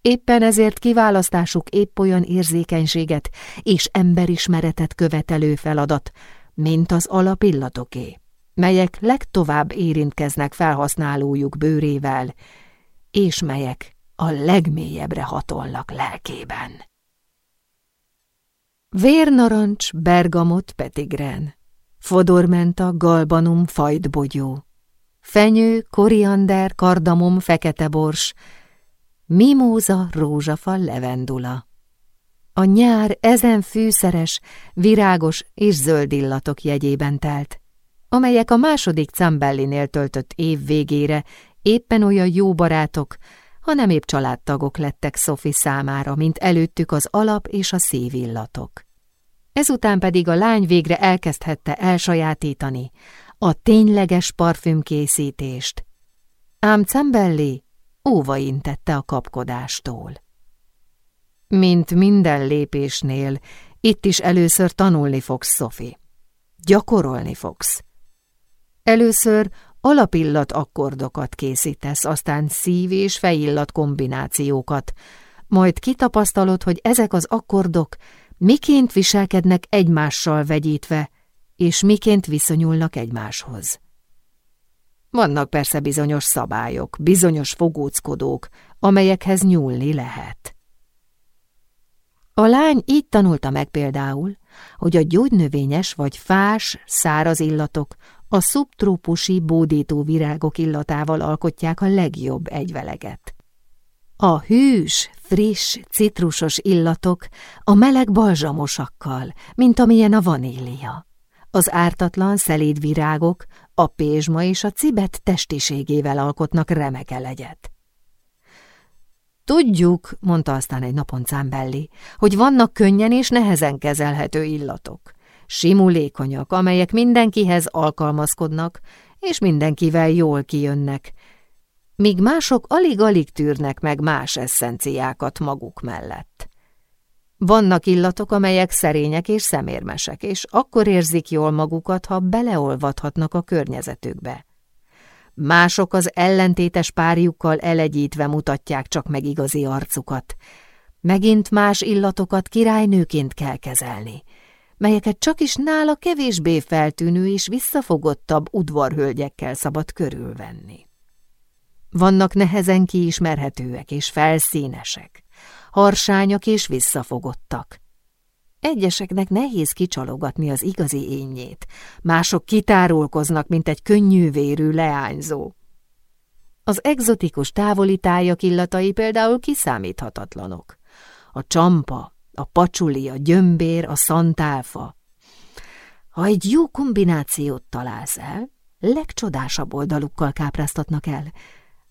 Éppen ezért kiválasztásuk épp olyan érzékenységet és emberismeretet követelő feladat, mint az alapillatoké. Melyek legtovább érintkeznek felhasználójuk bőrével, és melyek a legmélyebbre hatolnak lelkében. Vérnarancs, bergamot, petigren, fodormenta, galbanum, fajtbogyó, fenyő, koriander, kardamom, fekete bors, mimóza, rózsafal, levendula. A nyár ezen fűszeres, virágos és zöld illatok jegyében telt, amelyek a második Cambellinél töltött év végére éppen olyan jó barátok, hanem épp családtagok lettek Sophie számára, mint előttük az alap és a szívillatok. Ezután pedig a lány végre elkezdhette elsajátítani a tényleges parfümkészítést. Ám Cembelli óva intette a kapkodástól. Mint minden lépésnél, itt is először tanulni fogsz, Sophie. Gyakorolni fogsz. Először alapillat akkordokat készítesz, aztán szív- és fejillat kombinációkat, majd kitapasztalod, hogy ezek az akkordok miként viselkednek egymással vegyítve, és miként viszonyulnak egymáshoz. Vannak persze bizonyos szabályok, bizonyos fogóckodók, amelyekhez nyúlni lehet. A lány így tanulta meg például, hogy a gyógynövényes vagy fás, száraz illatok a szubtrópusi bódító virágok illatával alkotják a legjobb egyveleget. A hűs, friss, citrusos illatok a meleg balzsamosakkal, mint amilyen a vanília. Az ártatlan, szelíd virágok a pézsma és a cibet testiségével alkotnak remeke legyet. Tudjuk, mondta aztán egy napon Cámbelli, hogy vannak könnyen és nehezen kezelhető illatok. Simulékonyak, amelyek mindenkihez alkalmazkodnak, és mindenkivel jól kijönnek, míg mások alig-alig tűrnek meg más eszenciákat maguk mellett. Vannak illatok, amelyek szerények és szemérmesek, és akkor érzik jól magukat, ha beleolvadhatnak a környezetükbe. Mások az ellentétes párjukkal elegyítve mutatják csak meg igazi arcukat. Megint más illatokat királynőként kell kezelni, melyeket csak is nála kevésbé feltűnő és visszafogottabb udvarhölgyekkel szabad körülvenni. Vannak nehezen kiismerhetőek és felszínesek, harsányak és visszafogottak. Egyeseknek nehéz kicsalogatni az igazi énjét, mások kitárulkoznak, mint egy könnyűvérű leányzó. Az egzotikus távoli tájak illatai például kiszámíthatatlanok. A csampa, a pacsuli, a gyömbér, a szantálfa. Ha egy jó kombinációt találsz el, legcsodásabb oldalukkal kápráztatnak el,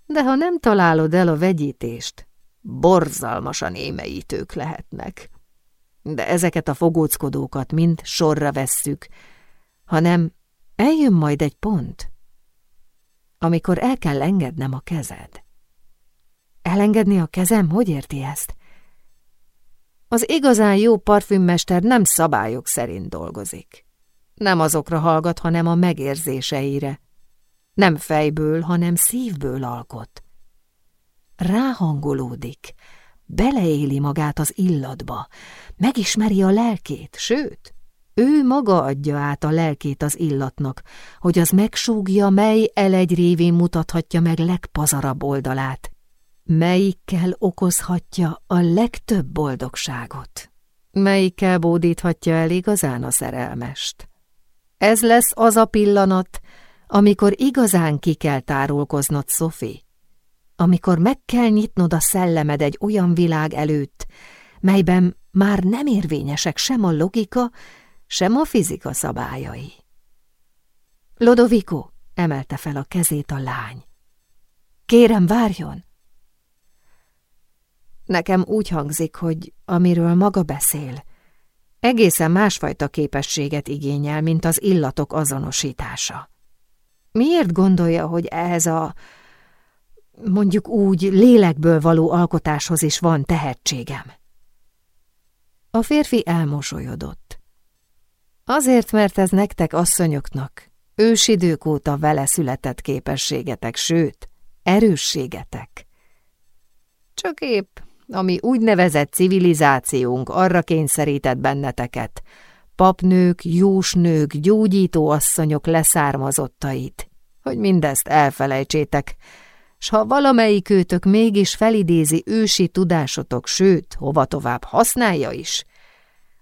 de ha nem találod el a vegyítést, borzalmasan émeítők lehetnek. De ezeket a fogóckodókat mind sorra vesszük, hanem eljön majd egy pont, amikor el kell engednem a kezed. Elengedni a kezem? Hogy érti ezt? Az igazán jó parfümmester nem szabályok szerint dolgozik. Nem azokra hallgat, hanem a megérzéseire, nem fejből, hanem szívből alkot. Ráhangolódik, beleéli magát az illatba, megismeri a lelkét, sőt, ő maga adja át a lelkét az illatnak, hogy az megsúgja, mely elegy révén mutathatja meg legpazarabb oldalát, melyikkel okozhatja a legtöbb boldogságot, melyikkel bódíthatja el igazán a szerelmest. Ez lesz az a pillanat, amikor igazán ki kell tárulkoznod, Sophie, amikor meg kell nyitnod a szellemed egy olyan világ előtt, melyben már nem érvényesek sem a logika, sem a fizika szabályai. Lodovico emelte fel a kezét a lány. Kérem, várjon! Nekem úgy hangzik, hogy amiről maga beszél, egészen másfajta képességet igényel, mint az illatok azonosítása. Miért gondolja, hogy ehhez a mondjuk úgy lélekből való alkotáshoz is van tehetségem? A férfi elmosolyodott. Azért, mert ez nektek asszonyoknak ősidők óta vele született képességetek, sőt, erősségetek. Csak épp, ami úgynevezett civilizációnk arra kényszerített benneteket, papnők, jósnők, gyógyítóasszonyok leszármazottait, hogy mindezt elfelejtsétek, s ha valamelyik őtök mégis felidézi ősi tudásotok, sőt, hova tovább használja is,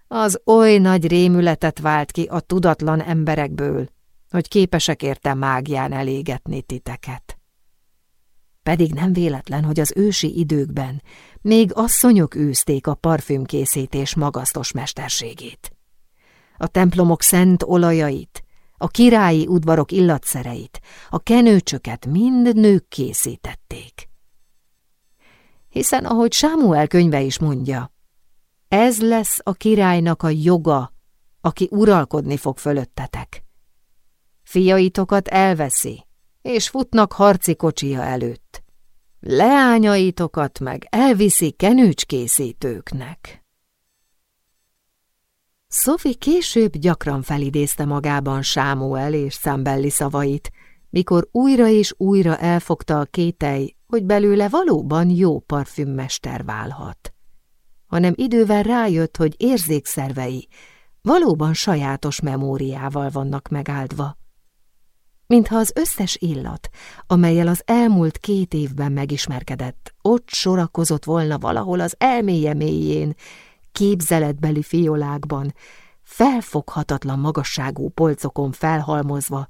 az oly nagy rémületet vált ki a tudatlan emberekből, hogy képesek érte mágián elégetni titeket. Pedig nem véletlen, hogy az ősi időkben még asszonyok űzték a parfümkészítés magasztos mesterségét. A templomok szent olajait, a királyi udvarok illatszereit, a kenőcsöket mind nők készítették. Hiszen, ahogy Sámuel könyve is mondja, ez lesz a királynak a joga, aki uralkodni fog fölöttetek. Fiaitokat elveszi, és futnak harci kocsia előtt. Leányaitokat meg elviszi kenőcskészítőknek. Sophie később gyakran felidézte magában Sámuel és Szambelli szavait, mikor újra és újra elfogta a kételj, hogy belőle valóban jó parfümmester válhat. Hanem idővel rájött, hogy érzékszervei valóban sajátos memóriával vannak megáldva mintha az összes illat, amelyel az elmúlt két évben megismerkedett, ott sorakozott volna valahol az elméje mélyén, képzeletbeli fiolákban, felfoghatatlan magasságú polcokon felhalmozva,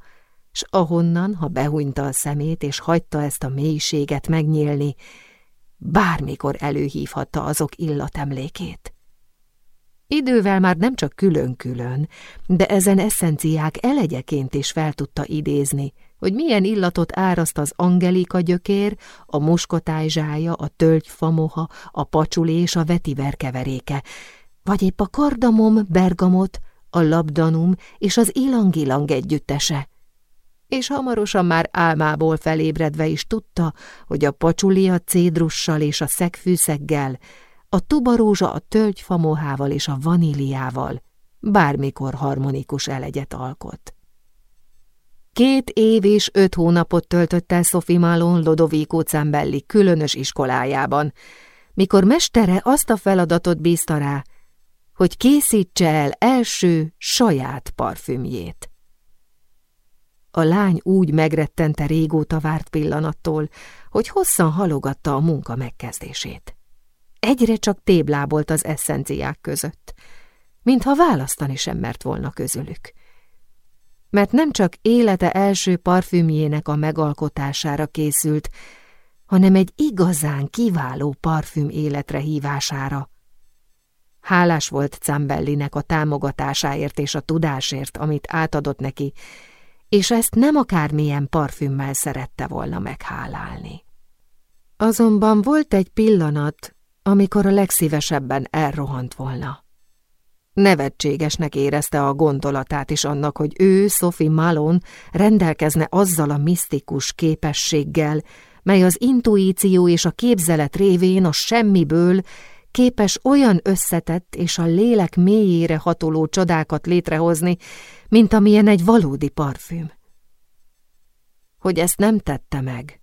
s ahonnan, ha behúnyta a szemét és hagyta ezt a mélységet megnyílni, bármikor előhívhatta azok illatemlékét. Idővel már nem csak külön-külön, de ezen eszenciák elegyeként is fel tudta idézni, hogy milyen illatot áraszt az angelika gyökér, a muskotájzsája, a tölgyfamoha, a pacsuli és a vetiver keveréke, vagy épp a kardamom, bergamot, a labdanum és az ilangilang együttese. És hamarosan már álmából felébredve is tudta, hogy a pacsuli a cédrussal és a szegfűszeggel, a tubarózsa a tölgyfamohával és a vaníliával bármikor harmonikus elegyet alkot. Két év és öt hónapot töltött el Sophie Malon Lodovico Cembelli különös iskolájában, mikor mestere azt a feladatot bízta rá, hogy készítse el első saját parfümjét. A lány úgy megrettente régóta várt pillanattól, hogy hosszan halogatta a munka megkezdését. Egyre csak téblábolt az eszenciák között, mintha választani sem mert volna közülük. Mert nem csak élete első parfümjének a megalkotására készült, hanem egy igazán kiváló parfüm életre hívására. Hálás volt Cambellinek a támogatásáért és a tudásért, amit átadott neki, és ezt nem akármilyen parfümmel szerette volna meghálálni. Azonban volt egy pillanat, amikor a legszívesebben elrohant volna. Nevetségesnek érezte a gondolatát is annak, hogy ő, Sophie Malone, rendelkezne azzal a misztikus képességgel, mely az intuíció és a képzelet révén a semmiből képes olyan összetett és a lélek mélyére hatoló csodákat létrehozni, mint amilyen egy valódi parfüm. Hogy ezt nem tette meg,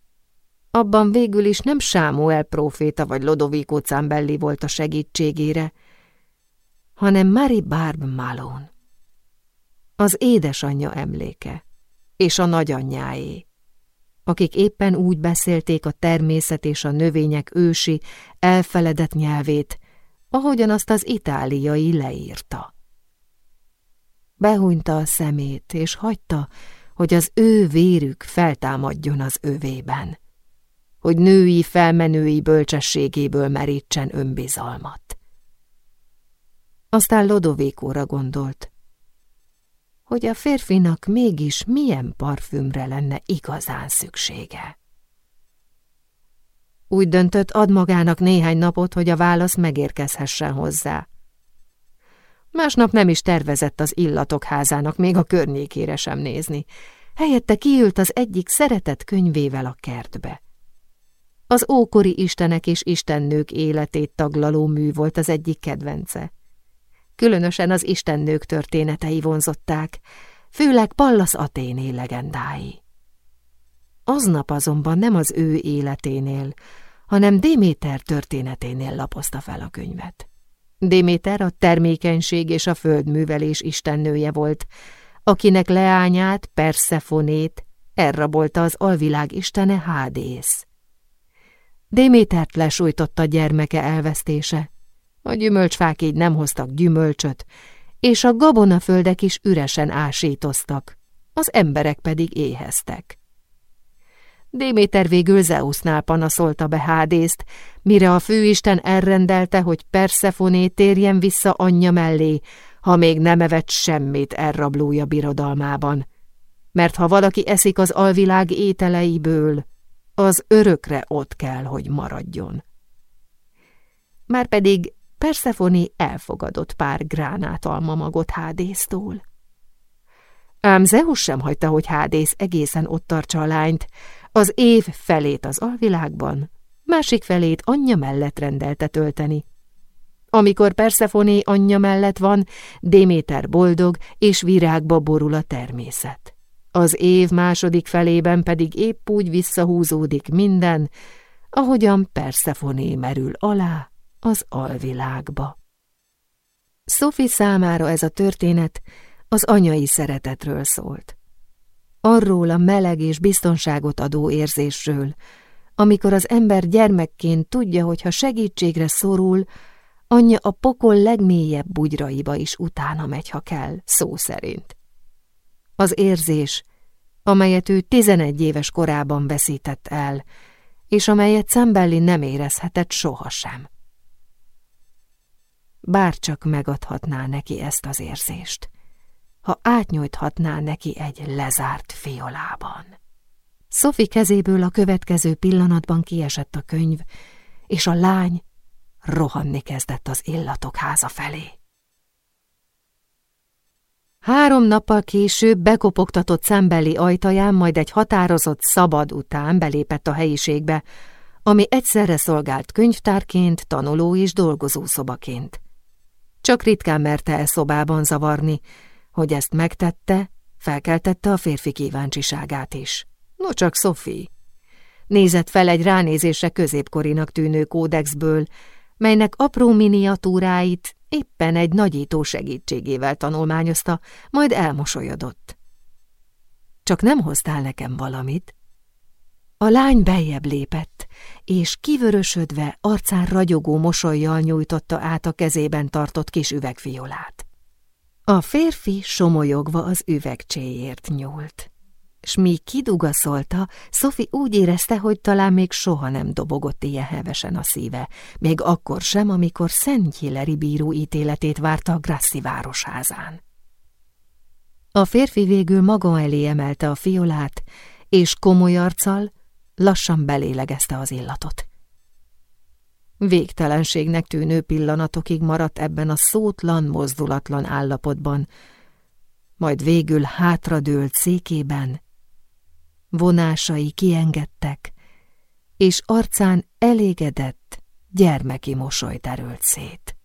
abban végül is nem Sámuel próféta vagy Lodovico Cambelli volt a segítségére, hanem Mary Barb Malone. Az édesanyja emléke, és a nagyanyjáé, akik éppen úgy beszélték a természet és a növények ősi, elfeledett nyelvét, ahogyan azt az itáliai leírta. Behúnyta a szemét, és hagyta, hogy az ő vérük feltámadjon az övében hogy női felmenői bölcsességéből merítsen önbizalmat. Aztán Lodovékóra gondolt, hogy a férfinak mégis milyen parfümre lenne igazán szüksége. Úgy döntött, ad magának néhány napot, hogy a válasz megérkezhessen hozzá. Másnap nem is tervezett az illatok házának még a környékére sem nézni. Helyette kiült az egyik szeretett könyvével a kertbe. Az ókori istenek és istennők életét taglaló mű volt az egyik kedvence. Különösen az istennők történetei vonzották, főleg Pallas Athéné legendái. Aznap azonban nem az ő életénél, hanem Déméter történeténél lapozta fel a könyvet. Déméter a termékenység és a földművelés istennője volt, akinek leányát, Perszefonét elrabolta az alvilág istene Hádész. Démétert lesújtotta gyermeke elvesztése. A gyümölcsfák így nem hoztak gyümölcsöt, és a gabonaföldek is üresen ásítoztak, az emberek pedig éheztek. Déméter végül Zeusznál panaszolta be Hádészt, mire a főisten elrendelte, hogy Perszefoné térjen vissza anyja mellé, ha még nem evett semmit elrablója birodalmában. Mert ha valaki eszik az alvilág ételeiből, az örökre ott kell, hogy maradjon. Márpedig Perszefoné elfogadott pár gránátalma magot Hádésztól. Ám Zeus sem hagyta, hogy Hádész egészen ott tartsa a lányt, az év felét az alvilágban, másik felét anyja mellett rendelte tölteni. Amikor Persefoné anyja mellett van, Déméter boldog és virágba borul a természet. Az év második felében pedig épp úgy visszahúzódik minden, ahogyan Persefoné merül alá az alvilágba. Sophie számára ez a történet az anyai szeretetről szólt arról a meleg és biztonságot adó érzésről, amikor az ember gyermekként tudja, hogy ha segítségre szorul, anyja a pokol legmélyebb bugyraiba is utána megy, ha kell, szó szerint. Az érzés, amelyet ő tizenegy éves korában veszített el, és amelyet Szembelli nem érezhetett sohasem. Bárcsak megadhatná neki ezt az érzést ha átnyújthatná neki egy lezárt fiolában. Sophie kezéből a következő pillanatban kiesett a könyv, és a lány rohanni kezdett az illatok háza felé. Három nappal később bekopogtatott szembeli ajtaján, majd egy határozott szabad után belépett a helyiségbe, ami egyszerre szolgált könyvtárként, tanuló és dolgozószobaként. Csak ritkán merte el szobában zavarni, hogy ezt megtette, felkeltette a férfi kíváncsiságát is. No csak Sophie. Nézett fel egy ránézésre középkorinak tűnő kódexből, melynek apró miniatúráit éppen egy nagyító segítségével tanulmányozta, majd elmosolyodott. Csak nem hoztál nekem valamit? A lány bejebb lépett, és kivörösödve, arcán ragyogó mosolyjal nyújtotta át a kezében tartott kis üvegfiolát. A férfi somolyogva az üvegcséért nyúlt. S míg kidugaszolta, Sophie úgy érezte, hogy talán még soha nem dobogott ilyen hevesen a szíve, még akkor sem, amikor Szent Hillary bíró ítéletét várta a Grassi városházán. A férfi végül maga elé emelte a fiolát, és komoly arccal lassan belélegezte az illatot. Végtelenségnek tűnő pillanatokig maradt ebben a szótlan, mozdulatlan állapotban, majd végül hátradőlt székében, vonásai kiengedtek, és arcán elégedett, gyermeki mosoly terült szét.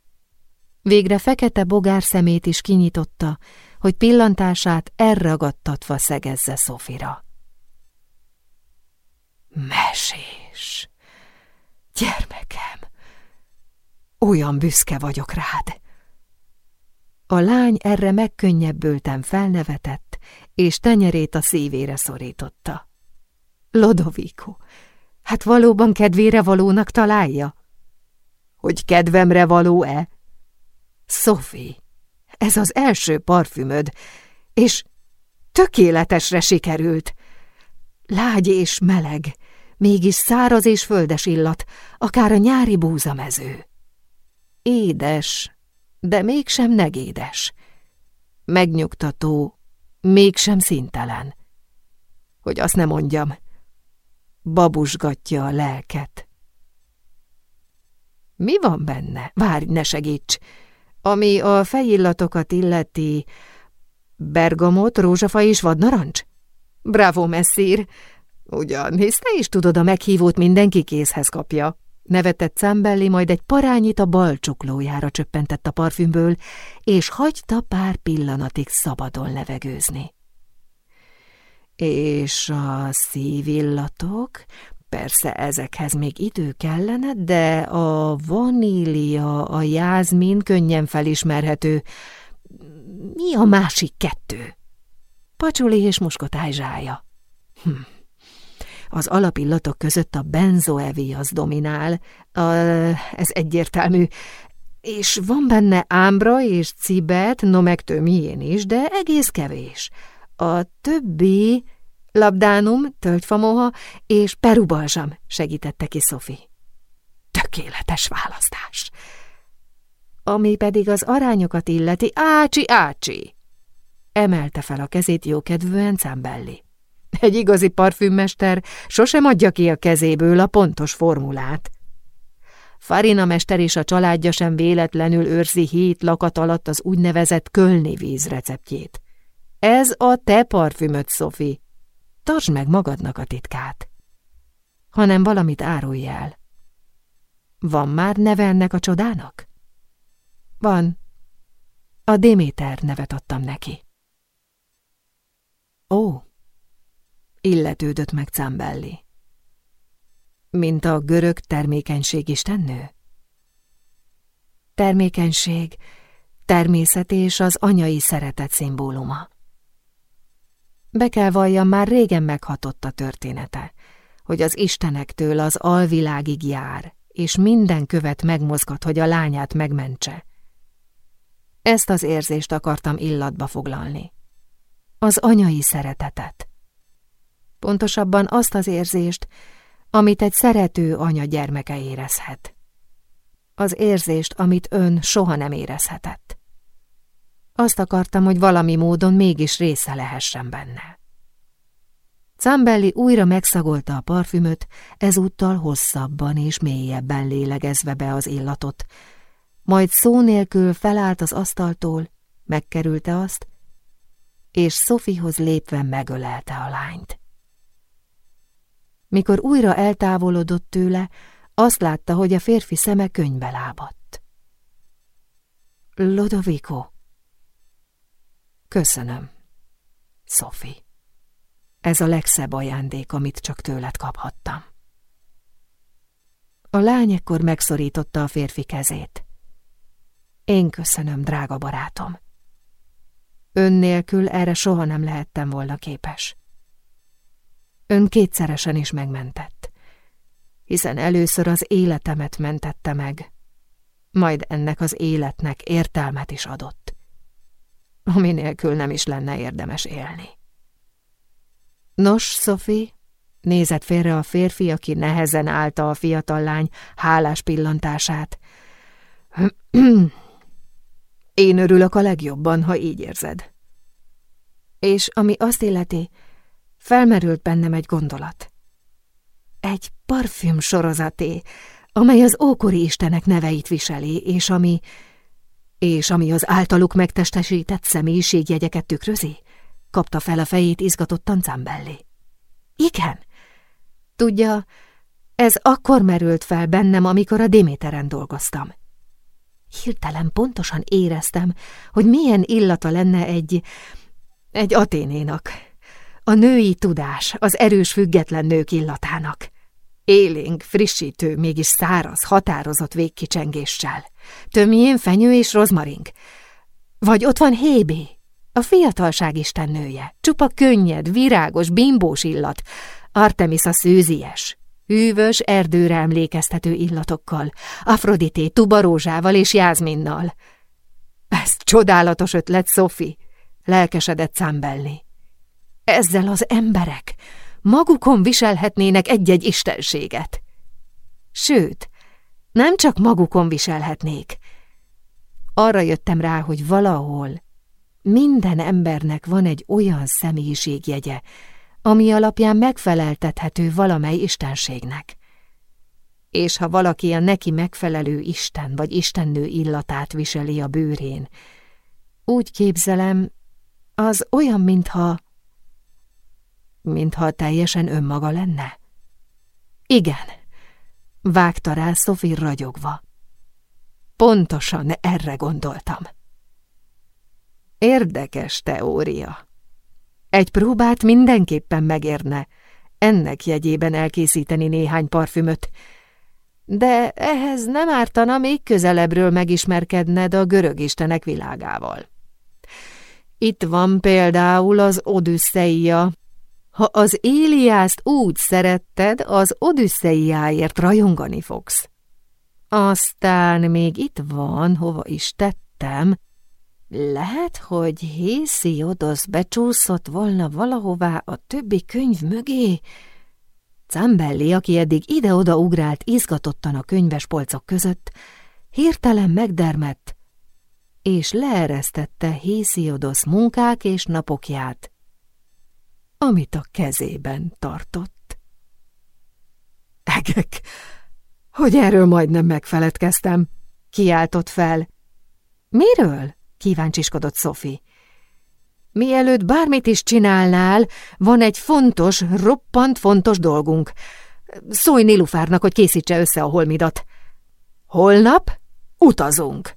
Végre fekete bogár szemét is kinyitotta, hogy pillantását elragadtatva szegezze Szofira. Mesés! Gyermekem! Olyan büszke vagyok rád! A lány erre megkönnyebbülten felnevetett, és tenyerét a szívére szorította. Lodovico, hát valóban kedvére valónak találja? Hogy kedvemre való-e? Sophie, ez az első parfümöd, és tökéletesre sikerült. Lágy és meleg, mégis száraz és földes illat, akár a nyári búzamező. Édes, de mégsem negédes. Megnyugtató, mégsem szintelen. Hogy azt nem mondjam, babusgatja a lelket. Mi van benne? Várj, ne segíts! Ami a fejillatokat illeti... Bergamot, rózsafa és vadnarancs? Bravo, messzír! Ugyan, hisz te is tudod, a meghívót mindenki kézhez kapja. Nevetett Szembelli, majd egy parányit a bal csuklójára csöppentett a parfümből, és hagyta pár pillanatig szabadon levegőzni. És a szívillatok, Persze ezekhez még idő kellene, de a vanília, a jázmin könnyen felismerhető. Mi a másik kettő? Pacsuli és muskotájzsája. Hm. Az alapillatok között a benzoeviasz dominál, a, ez egyértelmű, és van benne ámbra és cibet, no meg tömjén is, de egész kevés. A többi labdánum, tölgyfamoha és perubalzsam segítette ki Szofi. Tökéletes választás. Ami pedig az arányokat illeti, ácsi, ácsi! Emelte fel a kezét jókedvűen Cámbelli. Egy igazi parfümmester sosem adja ki a kezéből a pontos formulát. Farina mester és a családja sem véletlenül őrzi hét lakat alatt az úgynevezett kölni víz receptjét. Ez a te parfümöd, Szofi. Tartsd meg magadnak a titkát. Hanem valamit árulj el. Van már neve ennek a csodának? Van. A Déméter nevet adtam neki. Ó, illetődött meg Cámbelli. Mint a görög termékenység istennő? Termékenység, természet és az anyai szeretet szimbóluma. Be kell valljam, már régen meghatott a története, hogy az istenektől az alvilágig jár, és minden követ megmozgat, hogy a lányát megmentse. Ezt az érzést akartam illatba foglalni. Az anyai szeretetet. Pontosabban azt az érzést, amit egy szerető anya gyermeke érezhet. Az érzést, amit ön soha nem érezhetett. Azt akartam, hogy valami módon mégis része lehessen benne. Zambelli újra megszagolta a parfümöt, ezúttal hosszabban és mélyebben lélegezve be az illatot, majd szó nélkül felállt az asztaltól, megkerülte azt, és Szofihoz lépve megölelte a lányt. Mikor újra eltávolodott tőle, azt látta, hogy a férfi szeme könyvbe lábadt. Lodovico. Köszönöm, Sophie. Ez a legszebb ajándék, amit csak tőled kaphattam. A lány ekkor megszorította a férfi kezét. Én köszönöm, drága barátom. Ön nélkül erre soha nem lehettem volna képes. Ön kétszeresen is megmentett, hiszen először az életemet mentette meg, majd ennek az életnek értelmet is adott, ami nélkül nem is lenne érdemes élni. Nos, Sophie, nézett félre a férfi, aki nehezen állta a fiatal lány hálás pillantását. Én örülök a legjobban, ha így érzed. És ami azt illeti, felmerült bennem egy gondolat. Egy parfüm sorozaté, amely az ókori istenek neveit viseli, és ami, és ami az általuk megtestesített személyiségjegyeket tükrözi, kapta fel a fejét izgatottan Zambelli. Igen, tudja, ez akkor merült fel bennem, amikor a Déméteren dolgoztam. Hirtelen pontosan éreztem, hogy milyen illata lenne egy, egy aténénak, a női tudás, az erős független nők illatának. Élénk, frissítő, mégis száraz, határozott végkicsengéssel. Tömjén, fenyő és rozmarink. Vagy ott van Hébé, a fiatalság istennője. Csupa könnyed, virágos, bimbós illat. Artemis a szőzies. Hűvös, erdőre emlékeztető illatokkal. Afrodité tubarózsával és jázminnal. Ez csodálatos ötlet, Sophie, lelkesedett Számbelli. Ezzel az emberek magukon viselhetnének egy-egy istenséget. Sőt, nem csak magukon viselhetnék. Arra jöttem rá, hogy valahol minden embernek van egy olyan személyiségjegye, ami alapján megfeleltethető valamely istenségnek. És ha valaki a neki megfelelő isten vagy istennő illatát viseli a bőrén, úgy képzelem, az olyan, mintha mintha teljesen önmaga lenne? Igen, vágta rá Szofi ragyogva. Pontosan erre gondoltam. Érdekes teória. Egy próbát mindenképpen megérne, ennek jegyében elkészíteni néhány parfümöt. De ehhez nem ártana még közelebbről megismerkedned a görög istenek világával. Itt van például az Odüsszeia. Ha az Éliászt úgy szeretted, az Odüsszeiáért rajongani fogsz. Aztán még itt van, hova is tettem, lehet, hogy Hésziodosz becsúszott volna valahová a többi könyv mögé? Cambelli, aki eddig ide-oda ugrált izgatottan a könyves polcok között, hirtelen megdermett, és leeresztette Hésziodosz munkák és napokját, amit a kezében tartott. Egek, hogy erről majdnem megfeledkeztem, kiáltott fel. Miről? kíváncsiskodott Sophie. Mielőtt bármit is csinálnál, van egy fontos, roppant fontos dolgunk. Szólj Nilufárnak, hogy készítse össze a holmidat. Holnap utazunk.